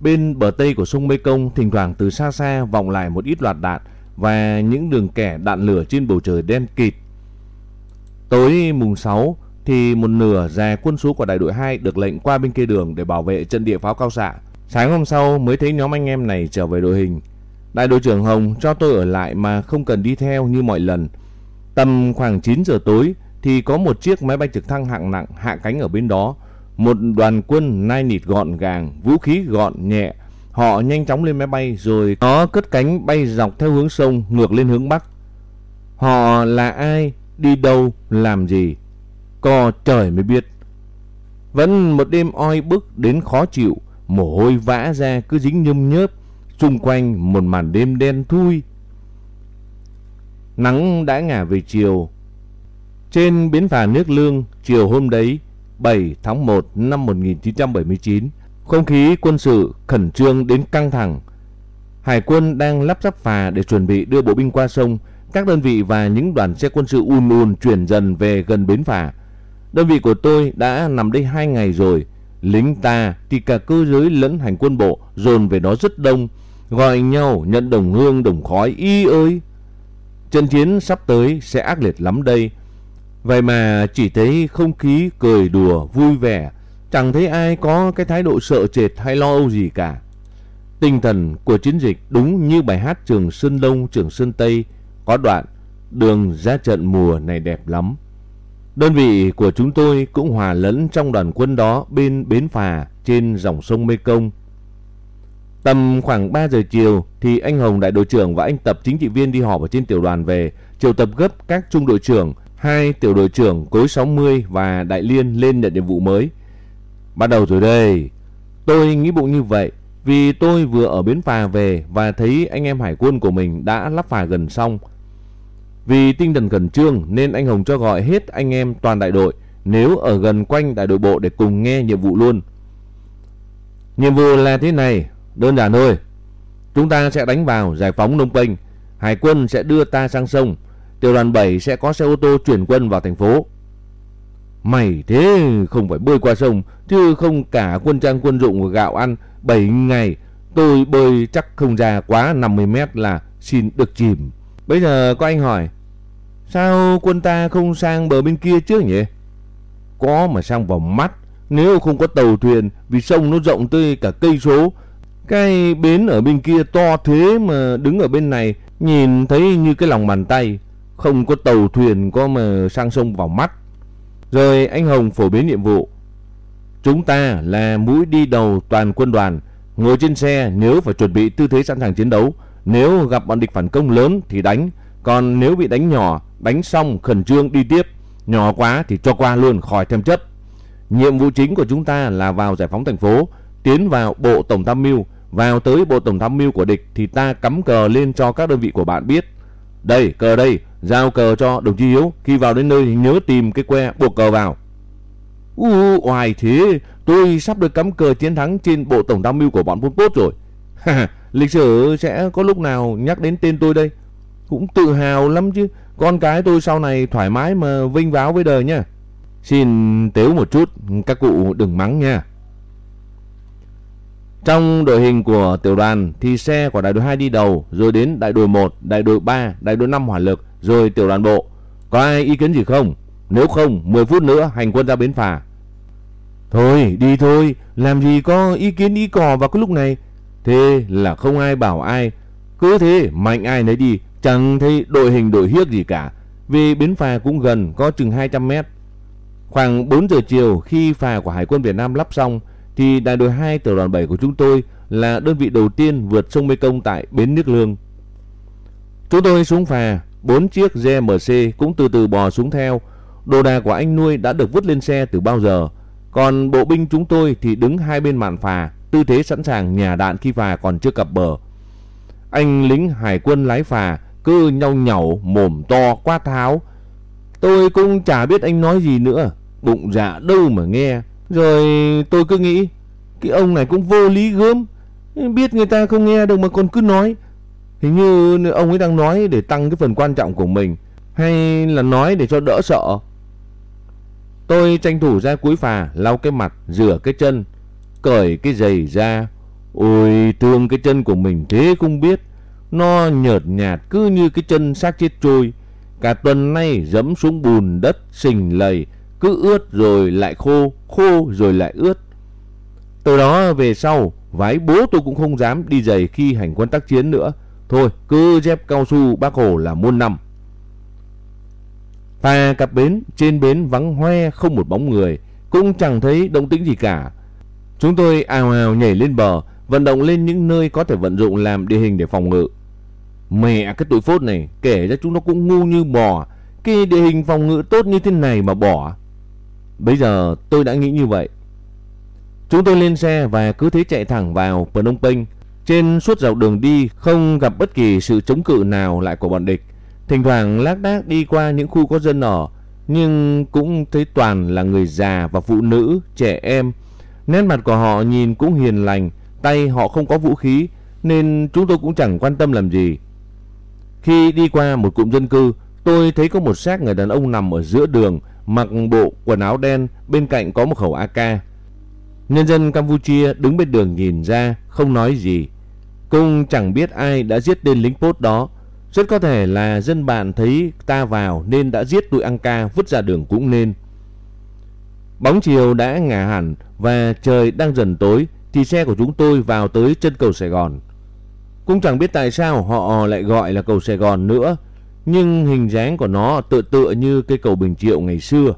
Bên bờ tây của sông Mekong, thỉnh thoảng từ xa xa vọng lại một ít loạt đạn và những đường kẻ đạn lửa trên bầu trời đen kịt. Tối mùng 6 thì một nửa già quân số của đại đội 2 được lệnh qua bên kia đường để bảo vệ trận địa pháo cao xạ. Sáng hôm sau mới thấy nhóm anh em này trở về đội hình. Đại đội trưởng Hồng cho tôi ở lại mà không cần đi theo như mọi lần. Tầm khoảng 9 giờ tối thì có một chiếc máy bay trực thăng hạng nặng hạ cánh ở bên đó. Một đoàn quân nai nịt gọn gàng, vũ khí gọn nhẹ. Họ nhanh chóng lên máy bay rồi nó cất cánh bay dọc theo hướng sông ngược lên hướng Bắc. Họ là ai, đi đâu, làm gì? Co trời mới biết. Vẫn một đêm oi bức đến khó chịu, mồ hôi vã ra cứ dính nhâm nhớp, xung quanh một màn đêm đen thui. Nắng đã ngả về chiều. Trên bến phà nước lương, chiều hôm đấy, 7 tháng 1 năm 1979, không khí quân sự khẩn trương đến căng thẳng. Hải quân đang lắp ráp phà để chuẩn bị đưa bộ binh qua sông. Các đơn vị và những đoàn xe quân sự un un chuyển dần về gần bến phà. Đơn vị của tôi đã nằm đây hai ngày rồi. Lính ta thì cả cơ giới lẫn hành quân bộ dồn về đó rất đông, gọi nhau nhận đồng hương đồng khói y ơi. Trận chiến sắp tới sẽ ác liệt lắm đây. Vậy mà chỉ thấy không khí cười đùa vui vẻ, chẳng thấy ai có cái thái độ sợ trệt hay lo âu gì cả. Tinh thần của chiến dịch đúng như bài hát Trường Sơn Đông Trường Sơn Tây có đoạn đường ra trận mùa này đẹp lắm. Đơn vị của chúng tôi cũng hòa lẫn trong đoàn quân đó bên bến phà trên dòng sông Mê Công. Tầm khoảng 3 giờ chiều thì anh Hồng đại đội trưởng và anh Tập chính trị viên đi họp ở trên tiểu đoàn về, triệu tập gấp các trung đội trưởng, hai tiểu đội trưởng cối 60 và đại liên lên nhận nhiệm vụ mới. Bắt đầu rồi đây. Tôi nghĩ bụng như vậy vì tôi vừa ở bến phà về và thấy anh em hải quân của mình đã lắp phà gần xong. Vì tinh thần khẩn trương nên anh Hồng cho gọi hết anh em toàn đại đội nếu ở gần quanh đại đội bộ để cùng nghe nhiệm vụ luôn. Nhiệm vụ là thế này, đơn giản thôi. Chúng ta sẽ đánh vào giải phóng Nông Penh, hải quân sẽ đưa ta sang sông, tiểu đoàn 7 sẽ có xe ô tô chuyển quân vào thành phố. Mày thế không phải bơi qua sông, chứ không cả quân trang quân dụng và gạo ăn 7 ngày, tôi bơi chắc không ra quá 50 mét là xin được chìm. Bây giờ có anh hỏi, sao quân ta không sang bờ bên kia trước nhỉ? Có mà sang vào mắt, nếu không có tàu thuyền vì sông nó rộng tới cả cây số. Cái bến ở bên kia to thế mà đứng ở bên này nhìn thấy như cái lòng bàn tay. Không có tàu thuyền có mà sang sông vào mắt. Rồi anh Hồng phổ biến nhiệm vụ. Chúng ta là mũi đi đầu toàn quân đoàn. ngồi trên xe nếu phải chuẩn bị tư thế sẵn sàng chiến đấu. Nếu gặp bọn địch phản công lớn thì đánh, còn nếu bị đánh nhỏ, đánh xong khẩn trương đi tiếp, nhỏ quá thì cho qua luôn khỏi thêm chấp. Nhiệm vụ chính của chúng ta là vào giải phóng thành phố, tiến vào bộ tổng tham mưu, vào tới bộ tổng tham mưu của địch thì ta cắm cờ lên cho các đơn vị của bạn biết. Đây, cờ đây, giao cờ cho đồng chí Hiếu, khi vào đến nơi thì nhớ tìm cái que buộc cờ vào. U oai thế, tôi sắp được cắm cờ chiến thắng trên bộ tổng tham mưu của bọn Pol Pot rồi. Lịch sử sẽ có lúc nào nhắc đến tên tôi đây. Cũng tự hào lắm chứ. Con cái tôi sau này thoải mái mà vinh váo với đời nha. Xin tếu một chút, các cụ đừng mắng nha. Trong đội hình của tiểu đoàn thì xe của đại đội 2 đi đầu, rồi đến đại đội 1, đại đội 3, đại đội 5 hỏa lực, rồi tiểu đoàn bộ. Có ai ý kiến gì không? Nếu không, 10 phút nữa hành quân ra bến phà. Thôi, đi thôi, làm gì có ý kiến ý cò vào cái lúc này. Thế là không ai bảo ai. Cứ thế, mạnh ai nấy đi, chẳng thấy đội hình đội hiếc gì cả. Vì bến phà cũng gần, có chừng 200 mét. Khoảng 4 giờ chiều khi phà của Hải quân Việt Nam lắp xong thì đại đội 2 tiểu đoàn 7 của chúng tôi là đơn vị đầu tiên vượt sông Mekong tại bến nước Lương. Chúng tôi xuống phà, bốn chiếc GMC cũng từ từ bò xuống theo. Đồ đạc của anh nuôi đã được vứt lên xe từ bao giờ. Còn bộ binh chúng tôi thì đứng hai bên mạn phà, tư thế sẵn sàng nhả đạn khi phà còn chưa cập bờ. Anh lính hải quân lái phà cứ nhau nhẩu, mồm to quát tháo. Tôi cũng chả biết anh nói gì nữa, bụng dạ đâu mà nghe. Rồi tôi cứ nghĩ, cái ông này cũng vô lý gớm. Biết người ta không nghe được mà còn cứ nói. Hình như ông ấy đang nói để tăng cái phần quan trọng của mình. Hay là nói để cho đỡ sợ. Tôi tranh thủ ra cuối phà, lau cái mặt, rửa cái chân. Cởi cái giày ra. Ôi, thương cái chân của mình thế không biết. Nó nhợt nhạt cứ như cái chân xác chết trôi. Cả tuần nay dẫm xuống bùn đất, sình lầy cứ ướt rồi lại khô, khô rồi lại ướt. Từ đó về sau, vái bố tôi cũng không dám đi giày khi hành quân tác chiến nữa. Thôi, cứ dép cao su bác Hồ là muôn năm. Và cặp bến, trên bến vắng hoe không một bóng người, cũng chẳng thấy động tĩnh gì cả. Chúng tôi ào ào nhảy lên bờ, vận động lên những nơi có thể vận dụng làm địa hình để phòng ngự. Mẹ cái tụi phốt này, kể ra chúng nó cũng ngu như bò. Cái địa hình phòng ngự tốt như thế này mà bỏ. Bây giờ tôi đã nghĩ như vậy. Chúng tôi lên xe và cứ thế chạy thẳng vào Phnom Penh. Trên suốt dọc đường đi không gặp bất kỳ sự chống cự nào lại của bọn địch. Thỉnh thoảng lác đác đi qua những khu có dân ở, nhưng cũng thấy toàn là người già và phụ nữ, trẻ em. Nét mặt của họ nhìn cũng hiền lành, tay họ không có vũ khí, nên chúng tôi cũng chẳng quan tâm làm gì. Khi đi qua một cụm dân cư, tôi thấy có một xác người đàn ông nằm ở giữa đường, mặc bộ quần áo đen, bên cạnh có một khẩu AK. Nhân dân Campuchia đứng bên đường nhìn ra, không nói gì. Cũng chẳng biết ai đã giết tên lính post đó. Rất có thể là dân bạn thấy ta vào nên đã giết tụi Anka vứt ra đường cũng nên. Bóng chiều đã ngả hẳn và trời đang dần tối thì xe của chúng tôi vào tới chân cầu Sài Gòn. Cũng chẳng biết tại sao họ lại gọi là cầu Sài Gòn nữa nhưng hình dáng của nó tựa tựa như cây cầu Bình Triệu ngày xưa.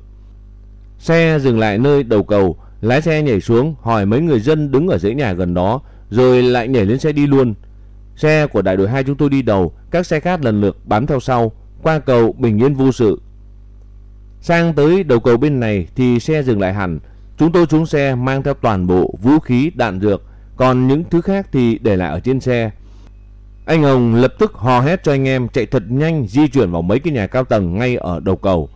Xe dừng lại nơi đầu cầu, lái xe nhảy xuống hỏi mấy người dân đứng ở dãy nhà gần đó, rồi lại nhảy lên xe đi luôn. Xe của đại đội 2 chúng tôi đi đầu, các xe khác lần lượt bám theo sau, qua cầu bình yên vô sự. Sang tới đầu cầu bên này thì xe dừng lại hẳn, chúng tôi xuống xe mang theo toàn bộ vũ khí, đạn dược, còn những thứ khác thì để lại ở trên xe. Anh Hồng lập tức hò hét cho anh em chạy thật nhanh di chuyển vào mấy cái nhà cao tầng ngay ở đầu cầu.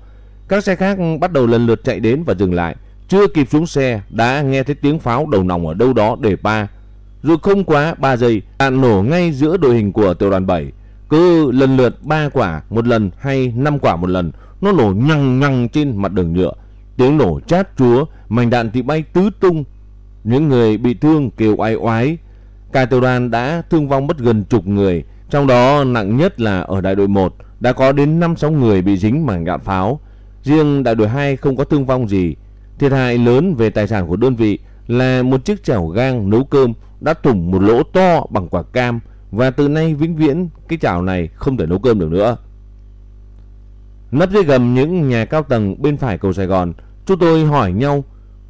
Các xe khác bắt đầu lần lượt chạy đến và dừng lại. Chưa kịp xuống xe đã nghe thấy tiếng pháo đầu nòng ở đâu đó để ba. Rồi không quá 3 giây đạn nổ ngay giữa đội hình của tiểu đoàn 7. Cứ lần lượt 3 quả một lần hay 5 quả một lần. Nó nổ nhằng nhằng trên mặt đường nhựa. Tiếng nổ chát chúa, mảnh đạn thì bay tứ tung. Những người bị thương kêu oai oái Cả tiểu đoàn đã thương vong mất gần chục người, trong đó nặng nhất là ở đại đội 1 đã có đến 5-6 người bị dính mảnh đạn pháo. Riêng đại đội 2 không có thương vong gì. Thiệt hại lớn về tài sản của đơn vị là một chiếc chảo gang nấu cơm đã thủng một lỗ to bằng quả cam và từ nay vĩnh viễn cái chảo này không thể nấu cơm được nữa. Nấp dưới gầm những nhà cao tầng bên phải cầu Sài Gòn, chúng tôi hỏi nhau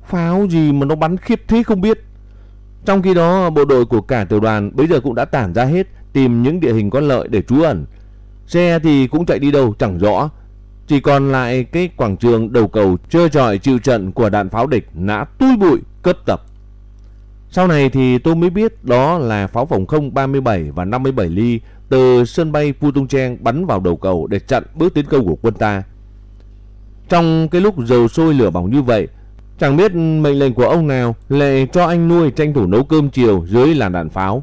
pháo gì mà nó bắn khiếp thế không biết. Trong khi đó, bộ đội của cả tiểu đoàn bây giờ cũng đã tản ra hết tìm những địa hình có lợi để trú ẩn. Xe thì cũng chạy đi đâu chẳng rõ. Chỉ còn lại cái quảng trường đầu cầu trơ trọi chịu trận của đạn pháo địch nã tui bụi cất tập. Sau này thì tôi mới biết đó là pháo phòng không 37 và 57 ly từ sân bay Putung bắn vào đầu cầu để chặn bước tiến công của quân ta. Trong cái lúc dầu sôi lửa bỏng như vậy, chẳng biết mệnh lệnh của ông nào lại cho anh nuôi tranh thủ nấu cơm chiều dưới làn đạn pháo.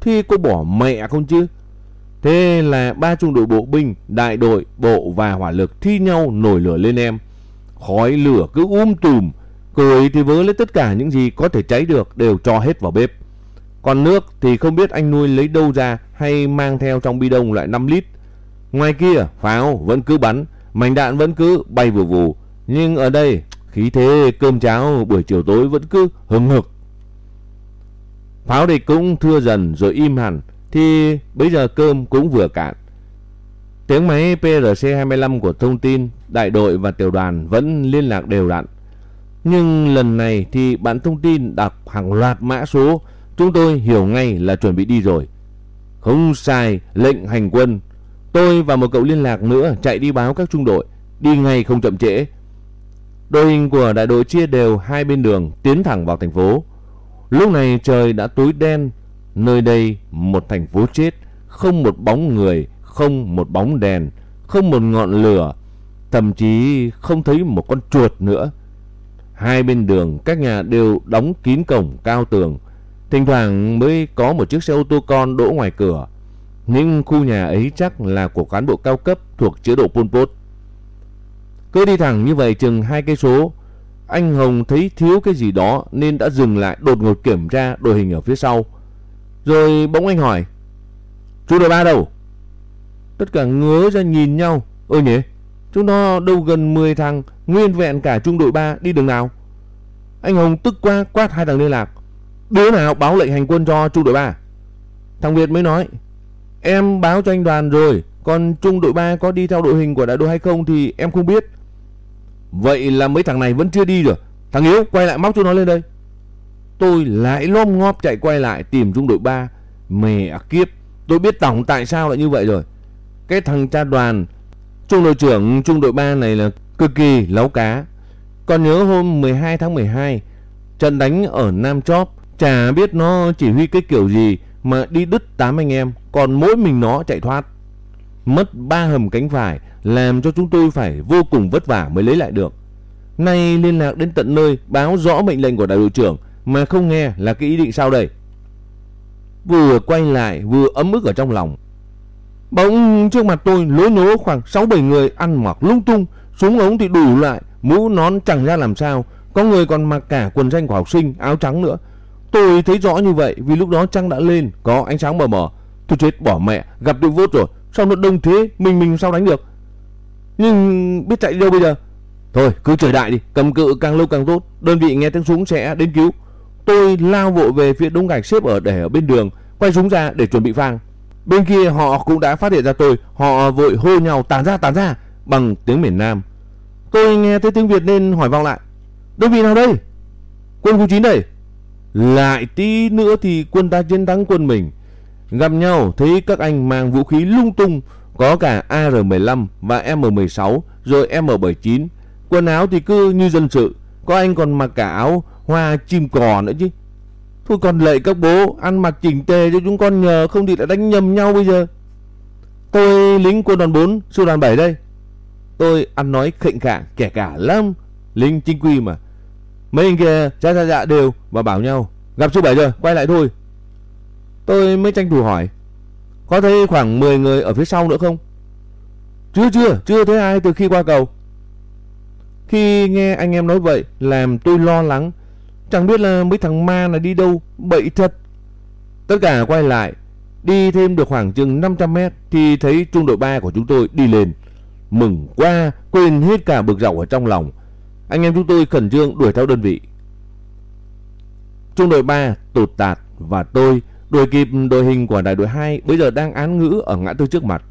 Thì cô bỏ mẹ không chứ. Thế là ba trung đội bộ binh, đại đội, bộ và hỏa lực thi nhau nổi lửa lên em. Khói lửa cứ um tùm, cười thì vớ lấy tất cả những gì có thể cháy được đều cho hết vào bếp. Còn nước thì không biết anh nuôi lấy đâu ra hay mang theo trong bi đông loại 5 lít. Ngoài kia pháo vẫn cứ bắn, mảnh đạn vẫn cứ bay vù vù. Nhưng ở đây khí thế cơm cháo buổi chiều tối vẫn cứ hừng hực. Pháo địch cũng thưa dần rồi im hẳn thì bây giờ cơm cũng vừa cạn. Tiếng máy PRC-25 của thông tin, đại đội và tiểu đoàn vẫn liên lạc đều đặn. Nhưng lần này thì bạn thông tin đọc hàng loạt mã số, chúng tôi hiểu ngay là chuẩn bị đi rồi. Không sai, lệnh hành quân. Tôi và một cậu liên lạc nữa chạy đi báo các trung đội, đi ngay không chậm trễ. Đội hình của đại đội chia đều hai bên đường tiến thẳng vào thành phố. Lúc này trời đã tối đen, nơi đây một thành phố chết, không một bóng người, không một bóng đèn, không một ngọn lửa, thậm chí không thấy một con chuột nữa. Hai bên đường các nhà đều đóng kín cổng cao tường, thỉnh thoảng mới có một chiếc xe ô tô con đỗ ngoài cửa. Những khu nhà ấy chắc là của cán bộ cao cấp thuộc chế độ Pol Pot. Cứ đi thẳng như vậy chừng hai cây số, anh Hồng thấy thiếu cái gì đó nên đã dừng lại đột ngột kiểm tra đội hình ở phía sau. Rồi bỗng anh hỏi, chú đội ba đâu? Tất cả ngớ ra nhìn nhau, ơ nhỉ, chúng nó đâu gần 10 thằng, nguyên vẹn cả trung đội 3 đi đường nào? Anh Hồng tức quá quát hai thằng liên lạc. Đứa nào báo lệnh hành quân cho trung đội 3? Thằng Việt mới nói, em báo cho anh đoàn rồi, còn trung đội 3 có đi theo đội hình của đại đội hay không thì em không biết. Vậy là mấy thằng này vẫn chưa đi được. Thằng Hiếu quay lại móc cho nó lên đây. Tôi lại lom ngóp chạy quay lại tìm trung đội 3. Mẹ à kiếp, tôi biết tổng tại sao lại như vậy rồi. Cái thằng cha đoàn, trung đội trưởng trung đội 3 này là cực kỳ láo cá. Còn nhớ hôm 12 tháng 12, trận đánh ở Nam Chóp, chả biết nó chỉ huy cái kiểu gì mà đi đứt 8 anh em, còn mỗi mình nó chạy thoát. Mất ba hầm cánh phải, làm cho chúng tôi phải vô cùng vất vả mới lấy lại được. Nay liên lạc đến tận nơi báo rõ mệnh lệnh của đại đội trưởng mà không nghe là cái ý định sao đây? Vừa quay lại vừa ấm ức ở trong lòng. Bỗng trước mặt tôi lối nhố khoảng 6-7 người ăn mặc lung tung, súng ống thì đủ lại, mũ nón chẳng ra làm sao, có người còn mặc cả quần danh của học sinh, áo trắng nữa. Tôi thấy rõ như vậy vì lúc đó trăng đã lên, có ánh sáng mờ mờ. Tôi chết bỏ mẹ, gặp được vốt rồi, sao nó đông thế, mình mình sao đánh được? Nhưng biết chạy đi đâu bây giờ? Thôi cứ chờ đại đi, cầm cự càng lâu càng tốt, đơn vị nghe tiếng súng sẽ đến cứu. Tôi lao vội về phía đống gạch xếp ở để ở bên đường, quay súng ra để chuẩn bị phang. Bên kia họ cũng đã phát hiện ra tôi, họ vội hô nhau tàn ra tàn ra bằng tiếng miền Nam. Tôi nghe thấy tiếng Việt nên hỏi vòng lại. Đơn vị nào đây? Quân khu 9 đây. Lại tí nữa thì quân ta chiến thắng quân mình. Gặp nhau thấy các anh mang vũ khí lung tung, có cả AR-15 và M16 rồi M79. Quần áo thì cứ như dân sự, có anh còn mặc cả áo hoa chim cò nữa chứ. Thôi còn lệ các bố ăn mặc chỉnh tề cho chúng con nhờ không thì đã đánh nhầm nhau bây giờ. Tôi lính quân đoàn 4, sư đoàn 7 đây. Tôi ăn nói khệnh khạng kẻ cả lắm, lính chính quy mà. Mấy anh kia ra ra dạ đều và bảo nhau gặp sư bảy rồi, quay lại thôi. Tôi mới tranh thủ hỏi, có thấy khoảng 10 người ở phía sau nữa không? Chưa chưa, chưa thấy ai từ khi qua cầu. Khi nghe anh em nói vậy làm tôi lo lắng Chẳng biết là mấy thằng ma này đi đâu, bậy thật. Tất cả quay lại, đi thêm được khoảng chừng 500 mét thì thấy trung đội 3 của chúng tôi đi lên. Mừng quá, quên hết cả bực dọc ở trong lòng. Anh em chúng tôi khẩn trương đuổi theo đơn vị. Trung đội 3 tụt tạt và tôi đuổi kịp đội hình của đại đội 2 bây giờ đang án ngữ ở ngã tư trước mặt.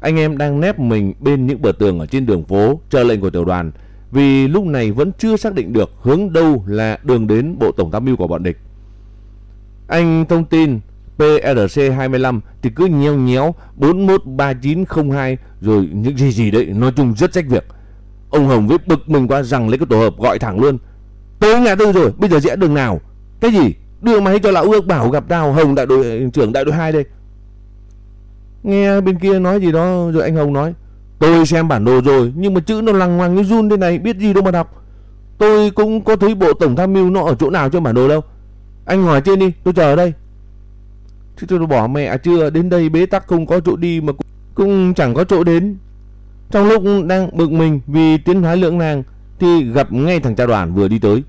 Anh em đang nép mình bên những bờ tường ở trên đường phố chờ lệnh của tiểu đoàn vì lúc này vẫn chưa xác định được hướng đâu là đường đến bộ tổng tham mưu của bọn địch. Anh thông tin PRC25 thì cứ nhéo nhéo 413902 rồi những gì gì đấy nói chung rất trách việc. Ông Hồng với bực mình quá rằng lấy cái tổ hợp gọi thẳng luôn. Tới ngã tư rồi, bây giờ rẽ đường nào? Cái gì? Đưa máy cho lão ước bảo gặp tao Hồng đại đội eh, trưởng đại đội 2 đây. Nghe bên kia nói gì đó rồi anh Hồng nói Tôi xem bản đồ rồi nhưng mà chữ nó lằng ngoằng như run thế này biết gì đâu mà đọc. Tôi cũng có thấy bộ tổng tham mưu nó ở chỗ nào trong bản đồ đâu. Anh hỏi trên đi, tôi chờ ở đây. Chứ tôi bỏ mẹ chưa đến đây bế tắc không có chỗ đi mà cũng, cũng chẳng có chỗ đến. Trong lúc đang bực mình vì tiến hóa lưỡng nan thì gặp ngay thằng cha đoàn vừa đi tới.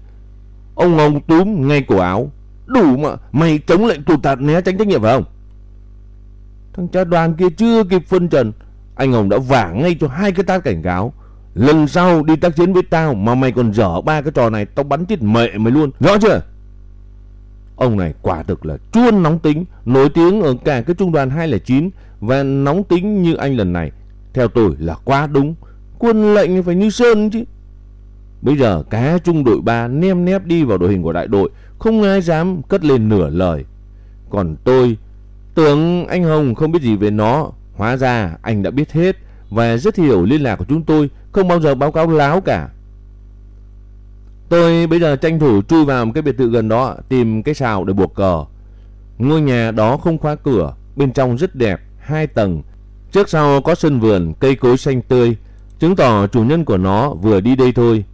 Ông Hồng túm ngay cổ áo. Đủ mà, mày chống lệnh tụt tạt né tránh trách nhiệm phải không? Thằng cha đoàn kia chưa kịp phân trần. Anh Hồng đã vả ngay cho hai cái tát cảnh cáo. Lần sau đi tác chiến với tao mà mày còn dở ba cái trò này tao bắn chết mẹ mày luôn. Rõ chưa? Ông này quả thực là chuôn nóng tính, nổi tiếng ở cả cái trung đoàn 209 và nóng tính như anh lần này. Theo tôi là quá đúng. Quân lệnh phải như sơn chứ. Bây giờ cá trung đội 3 nem nép đi vào đội hình của đại đội, không ai dám cất lên nửa lời. Còn tôi tưởng anh Hồng không biết gì về nó, hóa ra anh đã biết hết và rất hiểu liên lạc của chúng tôi, không bao giờ báo cáo láo cả. Tôi bây giờ tranh thủ chui vào một cái biệt thự gần đó tìm cái xào để buộc cờ. Ngôi nhà đó không khóa cửa, bên trong rất đẹp, hai tầng. Trước sau có sân vườn, cây cối xanh tươi, chứng tỏ chủ nhân của nó vừa đi đây thôi.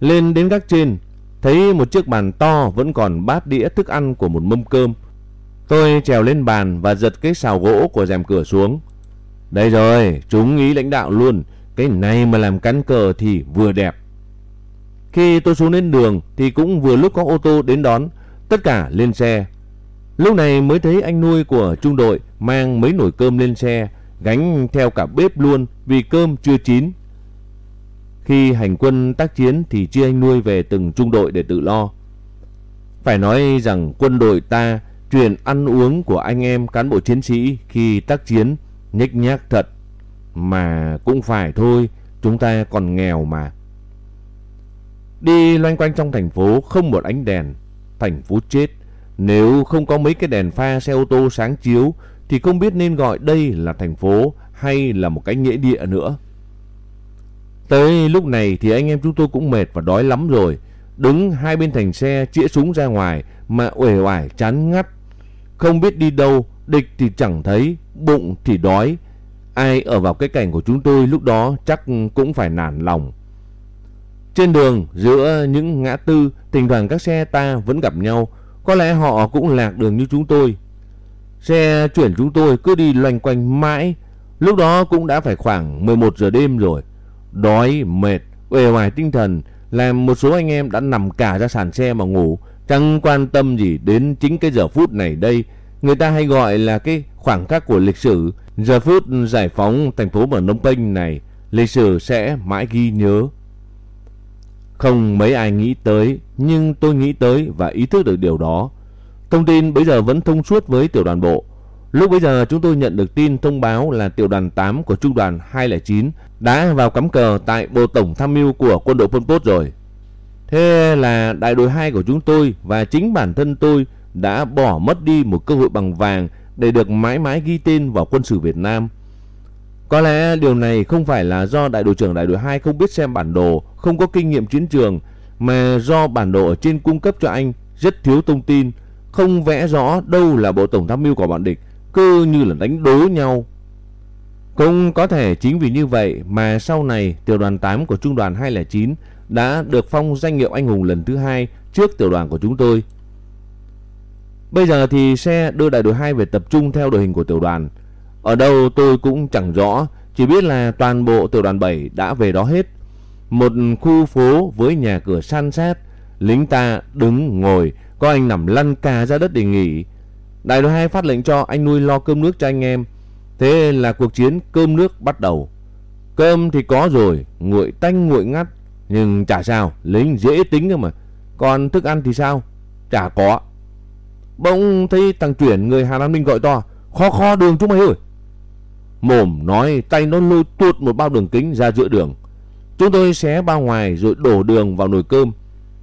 Lên đến gác trên, thấy một chiếc bàn to vẫn còn bát đĩa thức ăn của một mâm cơm. Tôi trèo lên bàn và giật cái xào gỗ của rèm cửa xuống. Đây rồi, chúng ý lãnh đạo luôn. Cái này mà làm cắn cờ thì vừa đẹp. Khi tôi xuống đến đường thì cũng vừa lúc có ô tô đến đón, tất cả lên xe. Lúc này mới thấy anh nuôi của trung đội mang mấy nồi cơm lên xe, gánh theo cả bếp luôn vì cơm chưa chín. Khi hành quân tác chiến thì chia anh nuôi về từng trung đội để tự lo. Phải nói rằng quân đội ta truyền ăn uống của anh em cán bộ chiến sĩ khi tác chiến nhếch nhác thật. Mà cũng phải thôi, chúng ta còn nghèo mà. Đi loanh quanh trong thành phố không một ánh đèn, thành phố chết. Nếu không có mấy cái đèn pha xe ô tô sáng chiếu thì không biết nên gọi đây là thành phố hay là một cái nghĩa địa nữa. Tới lúc này thì anh em chúng tôi cũng mệt và đói lắm rồi. Đứng hai bên thành xe chĩa súng ra ngoài mà uể oải chán ngắt. Không biết đi đâu, địch thì chẳng thấy, bụng thì đói. Ai ở vào cái cảnh của chúng tôi lúc đó chắc cũng phải nản lòng. Trên đường giữa những ngã tư, thỉnh thoảng các xe ta vẫn gặp nhau. Có lẽ họ cũng lạc đường như chúng tôi. Xe chuyển chúng tôi cứ đi loanh quanh mãi. Lúc đó cũng đã phải khoảng 11 giờ đêm rồi. Đói, mệt, uể oải tinh thần làm một số anh em đã nằm cả ra sàn xe mà ngủ, chẳng quan tâm gì đến chính cái giờ phút này đây. Người ta hay gọi là cái khoảng khắc của lịch sử, giờ phút giải phóng thành phố mở Nông Penh này, lịch sử sẽ mãi ghi nhớ. Không mấy ai nghĩ tới, nhưng tôi nghĩ tới và ý thức được điều đó. Thông tin bây giờ vẫn thông suốt với tiểu đoàn bộ. Lúc bây giờ chúng tôi nhận được tin thông báo là tiểu đoàn 8 của trung đoàn 209 đã vào cắm cờ tại bộ tổng tham mưu của quân đội Pol Pot rồi. Thế là đại đội 2 của chúng tôi và chính bản thân tôi đã bỏ mất đi một cơ hội bằng vàng để được mãi mãi ghi tên vào quân sự Việt Nam. Có lẽ điều này không phải là do đại đội trưởng đại đội 2 không biết xem bản đồ, không có kinh nghiệm chiến trường, mà do bản đồ ở trên cung cấp cho anh rất thiếu thông tin, không vẽ rõ đâu là bộ tổng tham mưu của bọn địch, cứ như là đánh đố nhau. Cũng có thể chính vì như vậy mà sau này tiểu đoàn 8 của trung đoàn 209 đã được phong danh hiệu anh hùng lần thứ hai trước tiểu đoàn của chúng tôi. Bây giờ thì xe đưa đại đội 2 về tập trung theo đội hình của tiểu đoàn. Ở đâu tôi cũng chẳng rõ, chỉ biết là toàn bộ tiểu đoàn 7 đã về đó hết. Một khu phố với nhà cửa san sát, lính ta đứng ngồi, có anh nằm lăn cà ra đất để nghỉ. Đại đội 2 phát lệnh cho anh nuôi lo cơm nước cho anh em. Thế là cuộc chiến cơm nước bắt đầu. Cơm thì có rồi, nguội tanh nguội ngắt, nhưng chả sao, lính dễ tính cơ mà. Còn thức ăn thì sao? Chả có. Bỗng thấy thằng chuyển người Hà Nam Ninh gọi to, kho kho đường chúng mày ơi. Mồm nói tay nó lôi tuột một bao đường kính ra giữa đường. Chúng tôi xé bao ngoài rồi đổ đường vào nồi cơm.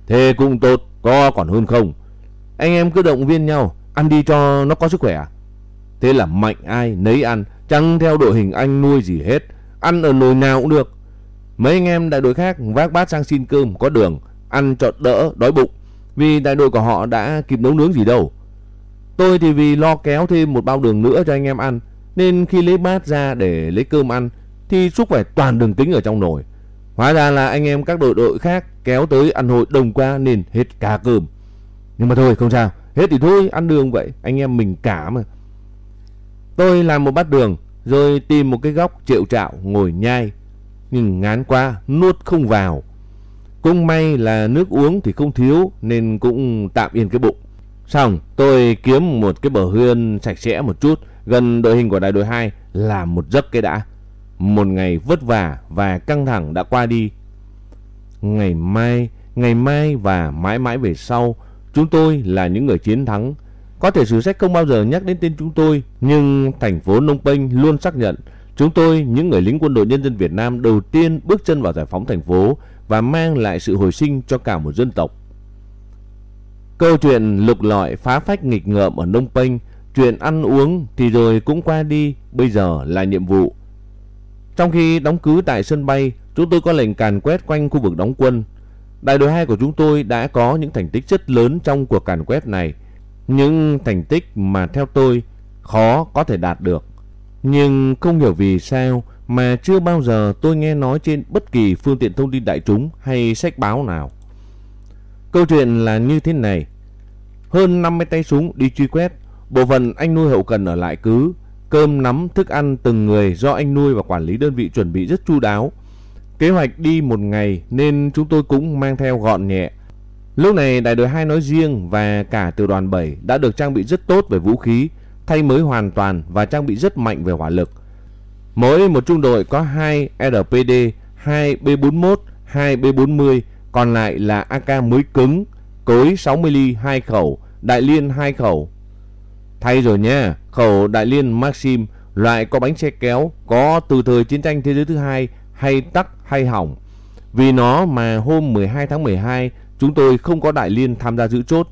Thế cũng tốt, có còn hơn không. Anh em cứ động viên nhau, ăn đi cho nó có sức khỏe. À? Thế là mạnh ai nấy ăn, chẳng theo đội hình anh nuôi gì hết. Ăn ở nồi nào cũng được. Mấy anh em đại đội khác vác bát sang xin cơm có đường, ăn cho đỡ đói bụng. Vì đại đội của họ đã kịp nấu nướng gì đâu. Tôi thì vì lo kéo thêm một bao đường nữa cho anh em ăn, nên khi lấy bát ra để lấy cơm ăn thì xúc phải toàn đường kính ở trong nồi. Hóa ra là anh em các đội đội khác kéo tới ăn hội đồng qua nên hết cả cơm. Nhưng mà thôi không sao, thế thì thôi, ăn đường vậy, anh em mình cả mà. Tôi làm một bát đường rồi tìm một cái góc triệu trạo ngồi nhai. Nhưng ngán quá, nuốt không vào. Cũng may là nước uống thì không thiếu nên cũng tạm yên cái bụng. Xong, tôi kiếm một cái bờ huyên sạch sẽ một chút gần đội hình của đại đội 2 làm một giấc cái đã. Một ngày vất vả và căng thẳng đã qua đi. Ngày mai, ngày mai và mãi mãi về sau, chúng tôi là những người chiến thắng. Có thể sử sách không bao giờ nhắc đến tên chúng tôi, nhưng thành phố Nông Penh luôn xác nhận chúng tôi, những người lính quân đội nhân dân Việt Nam đầu tiên bước chân vào giải phóng thành phố và mang lại sự hồi sinh cho cả một dân tộc. Câu chuyện lục lọi phá phách nghịch ngợm ở Nông Penh, chuyện ăn uống thì rồi cũng qua đi, bây giờ là nhiệm vụ. Trong khi đóng cứ tại sân bay, chúng tôi có lệnh càn quét quanh khu vực đóng quân. Đại đội 2 của chúng tôi đã có những thành tích rất lớn trong cuộc càn quét này. Những thành tích mà theo tôi khó có thể đạt được. Nhưng không hiểu vì sao mà chưa bao giờ tôi nghe nói trên bất kỳ phương tiện thông tin đại chúng hay sách báo nào. Câu chuyện là như thế này. Hơn 50 tay súng đi truy quét, bộ phận anh nuôi hậu cần ở lại cứ, cơm nắm thức ăn từng người do anh nuôi và quản lý đơn vị chuẩn bị rất chu đáo. Kế hoạch đi một ngày nên chúng tôi cũng mang theo gọn nhẹ. Lúc này đại đội 2 nói riêng và cả tiểu đoàn 7 đã được trang bị rất tốt về vũ khí, thay mới hoàn toàn và trang bị rất mạnh về hỏa lực. Mỗi một trung đội có 2 RPD, 2 B41, 2 B40, còn lại là AK mới cứng, cối 60 ly 2 khẩu, đại liên 2 khẩu. Thay rồi nha, khẩu đại liên Maxim loại có bánh xe kéo có từ thời chiến tranh thế giới thứ hai hay tắc hay hỏng. Vì nó mà hôm 12 tháng 12 chúng tôi không có đại liên tham gia giữ chốt.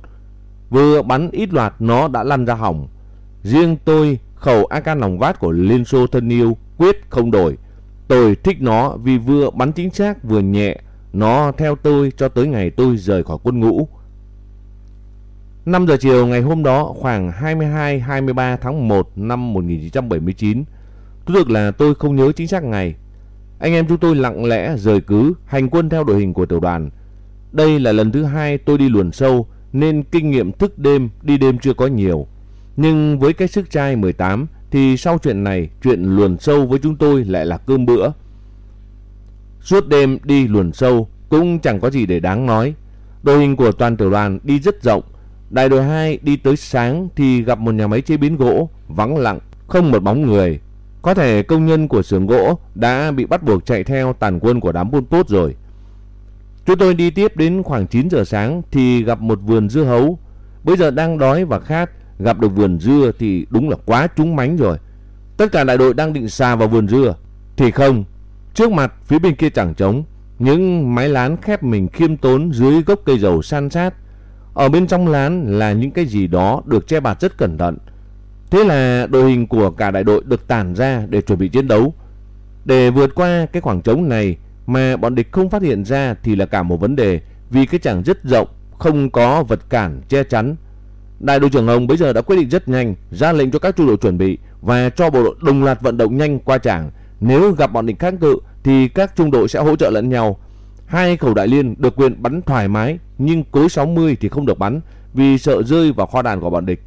Vừa bắn ít loạt, nó đã lăn ra hỏng. Riêng tôi, khẩu AK nòng vát của Liên Xô thân yêu, quyết không đổi. Tôi thích nó vì vừa bắn chính xác, vừa nhẹ. Nó theo tôi cho tới ngày tôi rời khỏi quân ngũ. 5 giờ chiều ngày hôm đó, khoảng 22-23 tháng 1 năm 1979. Thú thực là tôi không nhớ chính xác ngày. Anh em chúng tôi lặng lẽ rời cứ hành quân theo đội hình của tiểu đoàn. Đây là lần thứ hai tôi đi luồn sâu nên kinh nghiệm thức đêm đi đêm chưa có nhiều. Nhưng với cái sức trai 18 thì sau chuyện này chuyện luồn sâu với chúng tôi lại là cơm bữa. Suốt đêm đi luồn sâu cũng chẳng có gì để đáng nói. Đội hình của toàn tiểu đoàn đi rất rộng. Đại đội 2 đi tới sáng thì gặp một nhà máy chế biến gỗ vắng lặng, không một bóng người. Có thể công nhân của xưởng gỗ đã bị bắt buộc chạy theo tàn quân của đám buôn tốt rồi. Chúng tôi đi tiếp đến khoảng 9 giờ sáng thì gặp một vườn dưa hấu. Bây giờ đang đói và khát, gặp được vườn dưa thì đúng là quá trúng mánh rồi. Tất cả đại đội đang định xà vào vườn dưa. Thì không, trước mặt phía bên kia chẳng trống, những mái lán khép mình khiêm tốn dưới gốc cây dầu san sát. Ở bên trong lán là những cái gì đó được che bạt rất cẩn thận. Thế là đội hình của cả đại đội được tản ra để chuẩn bị chiến đấu. Để vượt qua cái khoảng trống này mà bọn địch không phát hiện ra thì là cả một vấn đề vì cái chẳng rất rộng, không có vật cản che chắn. Đại đội trưởng Hồng bây giờ đã quyết định rất nhanh, ra lệnh cho các trung đội chuẩn bị và cho bộ đội đồng loạt vận động nhanh qua trảng. Nếu gặp bọn địch kháng cự thì các trung đội sẽ hỗ trợ lẫn nhau. Hai khẩu đại liên được quyền bắn thoải mái nhưng cối 60 thì không được bắn vì sợ rơi vào kho đạn của bọn địch.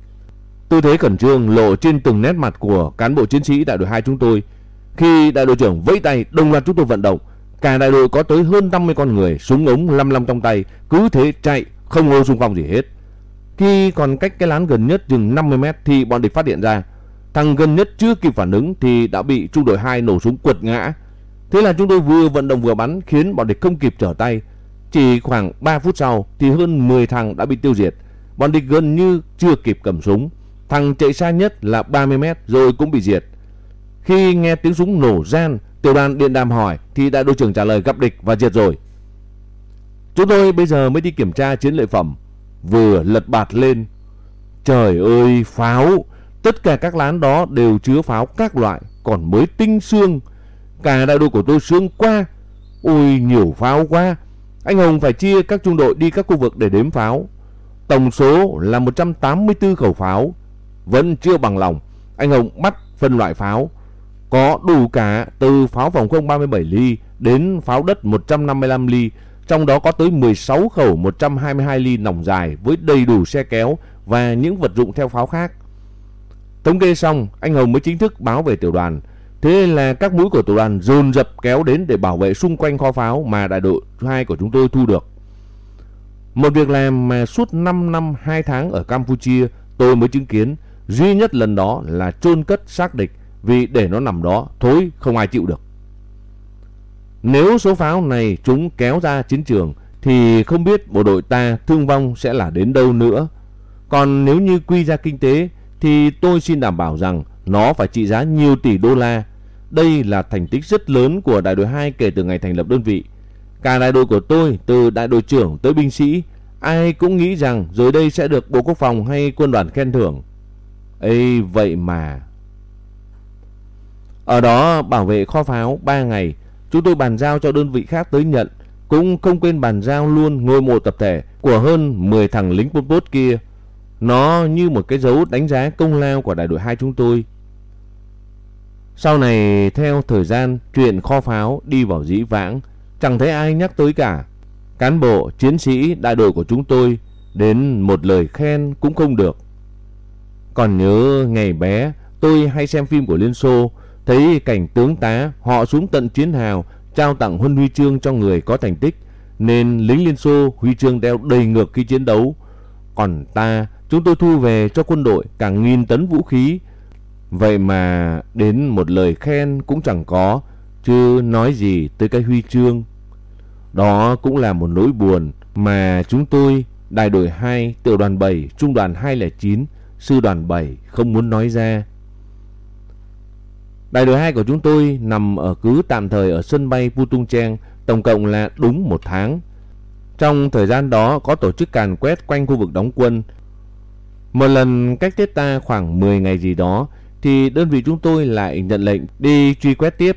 Tư thế khẩn trương lộ trên từng nét mặt của cán bộ chiến sĩ đại đội 2 chúng tôi. Khi đại đội trưởng vẫy tay đồng loạt chúng tôi vận động, cả đại đội có tới hơn 50 con người, súng ống lăm lăm trong tay, cứ thế chạy, không hô xung phong gì hết. Khi còn cách cái lán gần nhất chừng 50 mét thì bọn địch phát hiện ra. Thằng gần nhất chưa kịp phản ứng thì đã bị trung đội 2 nổ súng quật ngã. Thế là chúng tôi vừa vận động vừa bắn khiến bọn địch không kịp trở tay. Chỉ khoảng 3 phút sau thì hơn 10 thằng đã bị tiêu diệt. Bọn địch gần như chưa kịp cầm súng. Thằng chạy xa nhất là 30 mét rồi cũng bị diệt. Khi nghe tiếng súng nổ gian, tiểu đoàn điện đàm hỏi thì đại đội trưởng trả lời gặp địch và diệt rồi. Chúng tôi bây giờ mới đi kiểm tra chiến lợi phẩm, vừa lật bạt lên. Trời ơi, pháo! Tất cả các lán đó đều chứa pháo các loại, còn mới tinh xương. Cả đại đội của tôi xương qua, Ôi, nhiều pháo quá. Anh Hồng phải chia các trung đội đi các khu vực để đếm pháo. Tổng số là 184 khẩu pháo. Vẫn chưa bằng lòng. Anh Hồng bắt phân loại pháo. Có đủ cả từ pháo phòng không 37 ly đến pháo đất 155 ly. Trong đó có tới 16 khẩu 122 ly nòng dài với đầy đủ xe kéo và những vật dụng theo pháo khác. Thống kê xong, anh Hồng mới chính thức báo về tiểu đoàn. Thế là các mũi của tiểu đoàn dồn dập kéo đến để bảo vệ xung quanh kho pháo mà đại đội 2 của chúng tôi thu được. Một việc làm mà suốt 5 năm 2 tháng ở Campuchia tôi mới chứng kiến duy nhất lần đó là chôn cất xác địch vì để nó nằm đó thối không ai chịu được. Nếu số pháo này chúng kéo ra chiến trường thì không biết bộ đội ta thương vong sẽ là đến đâu nữa. Còn nếu như quy ra kinh tế thì tôi xin đảm bảo rằng nó phải trị giá nhiều tỷ đô la. Đây là thành tích rất lớn của đại đội 2 kể từ ngày thành lập đơn vị. Cả đại đội của tôi, từ đại đội trưởng tới binh sĩ, ai cũng nghĩ rằng rồi đây sẽ được Bộ Quốc phòng hay quân đoàn khen thưởng ấy vậy mà. Ở đó bảo vệ kho pháo 3 ngày, chúng tôi bàn giao cho đơn vị khác tới nhận. Cũng không quên bàn giao luôn ngôi mộ tập thể của hơn 10 thằng lính Pol Pot kia. Nó như một cái dấu đánh giá công lao của đại đội 2 chúng tôi. Sau này theo thời gian chuyện kho pháo đi vào dĩ vãng, chẳng thấy ai nhắc tới cả. Cán bộ, chiến sĩ đại đội của chúng tôi đến một lời khen cũng không được. Còn nhớ ngày bé tôi hay xem phim của Liên Xô, thấy cảnh tướng tá họ xuống tận chiến hào trao tặng huân huy chương cho người có thành tích, nên lính Liên Xô huy chương đeo đầy ngược khi chiến đấu. Còn ta, chúng tôi thu về cho quân đội cả nghìn tấn vũ khí. Vậy mà đến một lời khen cũng chẳng có, chứ nói gì tới cái huy chương. Đó cũng là một nỗi buồn mà chúng tôi, đại đội 2, tiểu đoàn 7, trung đoàn 209, sư đoàn 7 không muốn nói ra. Đại đội 2 của chúng tôi nằm ở cứ tạm thời ở sân bay Putung Trang, tổng cộng là đúng một tháng. Trong thời gian đó có tổ chức càn quét quanh khu vực đóng quân. Một lần cách Tết ta khoảng 10 ngày gì đó thì đơn vị chúng tôi lại nhận lệnh đi truy quét tiếp.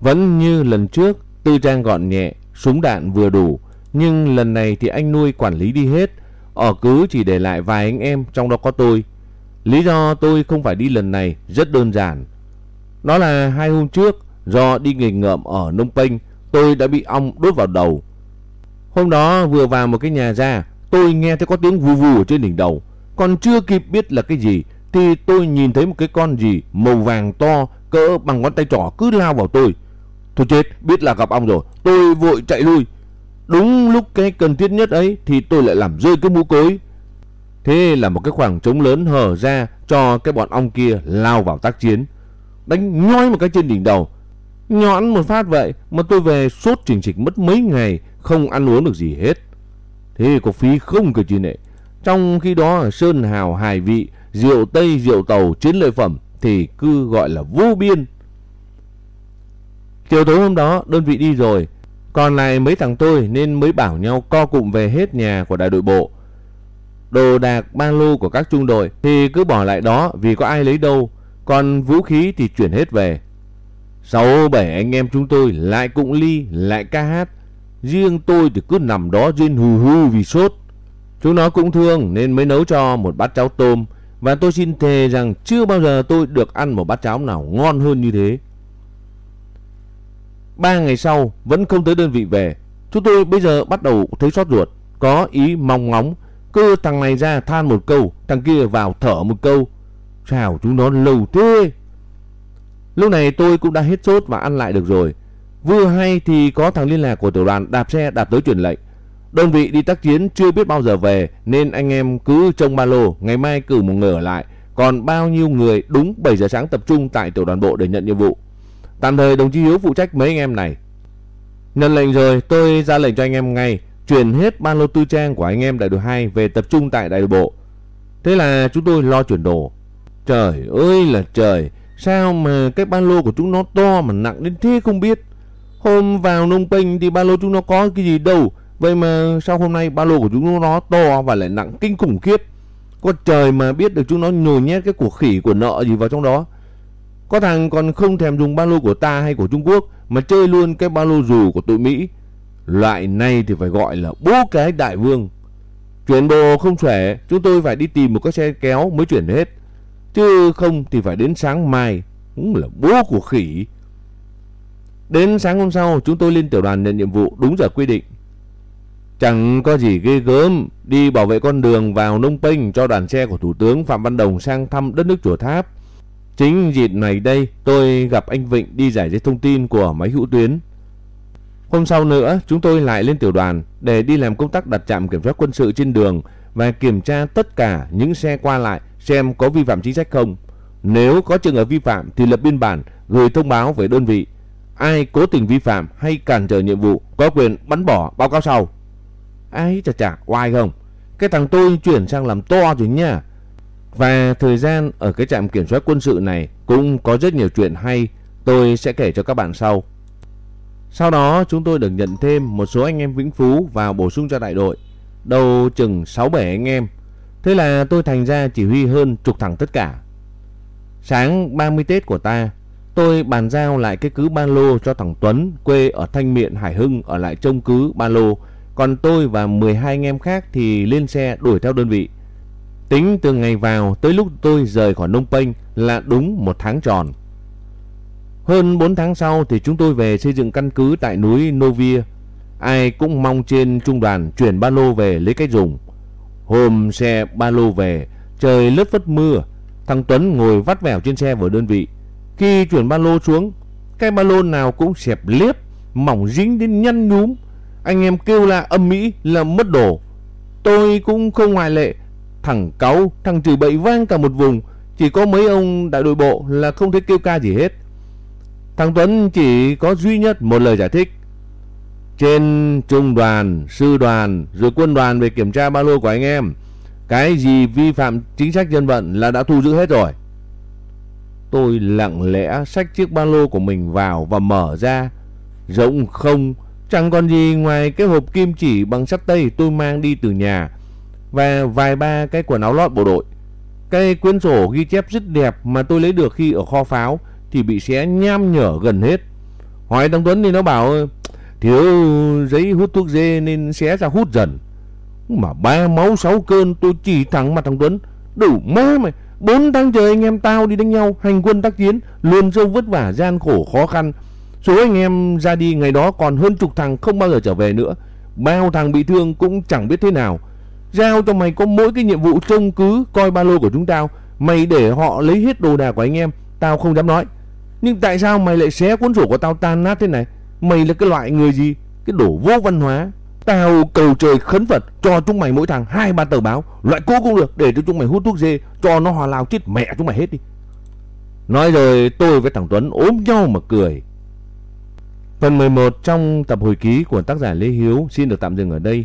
Vẫn như lần trước, tư trang gọn nhẹ, súng đạn vừa đủ, nhưng lần này thì anh nuôi quản lý đi hết, ở cứ chỉ để lại vài anh em trong đó có tôi. Lý do tôi không phải đi lần này rất đơn giản. Đó là hai hôm trước do đi nghề ngợm ở Nông Penh, tôi đã bị ong đốt vào đầu. Hôm đó vừa vào một cái nhà ra, tôi nghe thấy có tiếng vù vù ở trên đỉnh đầu. Còn chưa kịp biết là cái gì thì tôi nhìn thấy một cái con gì màu vàng to cỡ bằng ngón tay trỏ cứ lao vào tôi. Thôi chết, biết là gặp ong rồi, tôi vội chạy lui. Đúng lúc cái cần thiết nhất ấy thì tôi lại làm rơi cái mũ cối. Thế là một cái khoảng trống lớn hở ra cho cái bọn ong kia lao vào tác chiến. Đánh nhoi một cái trên đỉnh đầu. nhọn một phát vậy mà tôi về sốt trình trịch mất mấy ngày không ăn uống được gì hết. Thế có phí không cơ chứ nệ. Trong khi đó Sơn Hào Hải Vị, rượu Tây, rượu Tàu, chiến lợi phẩm thì cứ gọi là vô biên. Chiều tối hôm đó đơn vị đi rồi, còn lại mấy thằng tôi nên mới bảo nhau co cụm về hết nhà của đại đội bộ. Đồ đạc ba lô của các trung đội thì cứ bỏ lại đó vì có ai lấy đâu, còn vũ khí thì chuyển hết về. Sáu bảy anh em chúng tôi lại cụng ly, lại ca hát. Riêng tôi thì cứ nằm đó rên hù hù vì sốt. Chúng nó cũng thương nên mới nấu cho một bát cháo tôm. Và tôi xin thề rằng chưa bao giờ tôi được ăn một bát cháo nào ngon hơn như thế. Ba ngày sau vẫn không tới đơn vị về. Chúng tôi bây giờ bắt đầu thấy xót ruột. Có ý mong ngóng. Cứ thằng này ra than một câu. Thằng kia vào thở một câu. Chào chúng nó lâu thế. Lúc này tôi cũng đã hết sốt và ăn lại được rồi. Vừa hay thì có thằng liên lạc của tiểu đoàn đạp xe đạp tới truyền lệnh. Đơn vị đi tác chiến chưa biết bao giờ về nên anh em cứ trông ba lô, ngày mai cử một người ở lại. Còn bao nhiêu người đúng 7 giờ sáng tập trung tại tiểu đoàn bộ để nhận nhiệm vụ. Tạm thời đồng chí Hiếu phụ trách mấy anh em này. Nhận lệnh rồi tôi ra lệnh cho anh em ngay chuyển hết ba lô tư trang của anh em đại đội 2 về tập trung tại đại đội bộ. Thế là chúng tôi lo chuyển đồ. Trời ơi là trời, sao mà cái ba lô của chúng nó to mà nặng đến thế không biết. Hôm vào nông penh thì ba lô chúng nó có cái gì đâu. Vậy mà sao hôm nay ba lô của chúng nó to và lại nặng kinh khủng khiếp. Có trời mà biết được chúng nó nhồi nhét cái cuộc khỉ của nợ gì vào trong đó. Có thằng còn không thèm dùng ba lô của ta hay của Trung Quốc mà chơi luôn cái ba lô dù của tụi Mỹ. Loại này thì phải gọi là bố cái đại vương. Chuyển đồ không xuể, chúng tôi phải đi tìm một cái xe kéo mới chuyển hết. Chứ không thì phải đến sáng mai, cũng là bố của khỉ. Đến sáng hôm sau, chúng tôi lên tiểu đoàn nhận nhiệm vụ đúng giờ quy định. Chẳng có gì ghê gớm, đi bảo vệ con đường vào Nông Penh cho đoàn xe của Thủ tướng Phạm Văn Đồng sang thăm đất nước Chùa Tháp. Chính dịp này đây, tôi gặp anh Vịnh đi giải dây thông tin của máy hữu tuyến. Hôm sau nữa, chúng tôi lại lên tiểu đoàn để đi làm công tác đặt trạm kiểm soát quân sự trên đường và kiểm tra tất cả những xe qua lại xem có vi phạm chính sách không. Nếu có trường hợp vi phạm thì lập biên bản, gửi thông báo về đơn vị. Ai cố tình vi phạm hay cản trở nhiệm vụ có quyền bắn bỏ báo cáo sau. Ai chà chà, oai không? Cái thằng tôi chuyển sang làm to rồi nha. Và thời gian ở cái trạm kiểm soát quân sự này cũng có rất nhiều chuyện hay, tôi sẽ kể cho các bạn sau. Sau đó chúng tôi được nhận thêm một số anh em Vĩnh Phú vào bổ sung cho đại đội, đầu chừng 6-7 anh em. Thế là tôi thành ra chỉ huy hơn chục thằng tất cả. Sáng 30 Tết của ta, tôi bàn giao lại cái cứ ba lô cho thằng Tuấn quê ở Thanh Miện Hải Hưng ở lại trông cứ ba lô. Còn tôi và 12 anh em khác thì lên xe đuổi theo đơn vị. Tính từ ngày vào tới lúc tôi rời khỏi Nông Penh là đúng một tháng tròn. Hơn 4 tháng sau thì chúng tôi về xây dựng căn cứ tại núi Novia. Ai cũng mong trên trung đoàn chuyển ba lô về lấy cái dùng. Hôm xe ba lô về, trời lất phất mưa. Thằng Tuấn ngồi vắt vẻo trên xe vào đơn vị. Khi chuyển ba lô xuống, cái ba lô nào cũng xẹp liếp, mỏng dính đến nhăn nhúm. Anh em kêu là âm mỹ là mất đồ. Tôi cũng không ngoại lệ. Thằng cáu, thằng trừ bậy vang cả một vùng. Chỉ có mấy ông đại đội bộ là không thấy kêu ca gì hết. Thằng Tuấn chỉ có duy nhất một lời giải thích. Trên trung đoàn, sư đoàn, rồi quân đoàn về kiểm tra ba lô của anh em. Cái gì vi phạm chính sách dân vận là đã thu giữ hết rồi. Tôi lặng lẽ xách chiếc ba lô của mình vào và mở ra. rộng không, chẳng còn gì ngoài cái hộp kim chỉ bằng sắt tây tôi mang đi từ nhà. Và vài ba cái quần áo lót bộ đội. Cái quyển sổ ghi chép rất đẹp mà tôi lấy được khi ở kho pháo thì bị xé nham nhở gần hết. Hỏi thằng Tuấn thì nó bảo thiếu giấy hút thuốc dê nên xé ra hút dần. Mà ba máu sáu cơn tôi chỉ thẳng mặt thằng Tuấn. Đủ má mày. Bốn tháng trời anh em tao đi đánh nhau, hành quân tác chiến, luôn sâu vất vả, gian khổ, khó khăn. Số anh em ra đi ngày đó còn hơn chục thằng không bao giờ trở về nữa. Bao thằng bị thương cũng chẳng biết thế nào. Giao cho mày có mỗi cái nhiệm vụ trông cứ coi ba lô của chúng tao. Mày để họ lấy hết đồ đạc của anh em, tao không dám nói. Nhưng tại sao mày lại xé cuốn sổ của tao tan nát thế này? Mày là cái loại người gì? Cái đổ vô văn hóa. Tao cầu trời khấn Phật cho chúng mày mỗi thằng hai ba tờ báo, loại cố cũng được để cho chúng mày hút thuốc dê, cho nó hòa lao chết mẹ chúng mày hết đi. Nói rồi tôi với thằng Tuấn ốm nhau mà cười. Phần 11 trong tập hồi ký của tác giả Lê Hiếu xin được tạm dừng ở đây.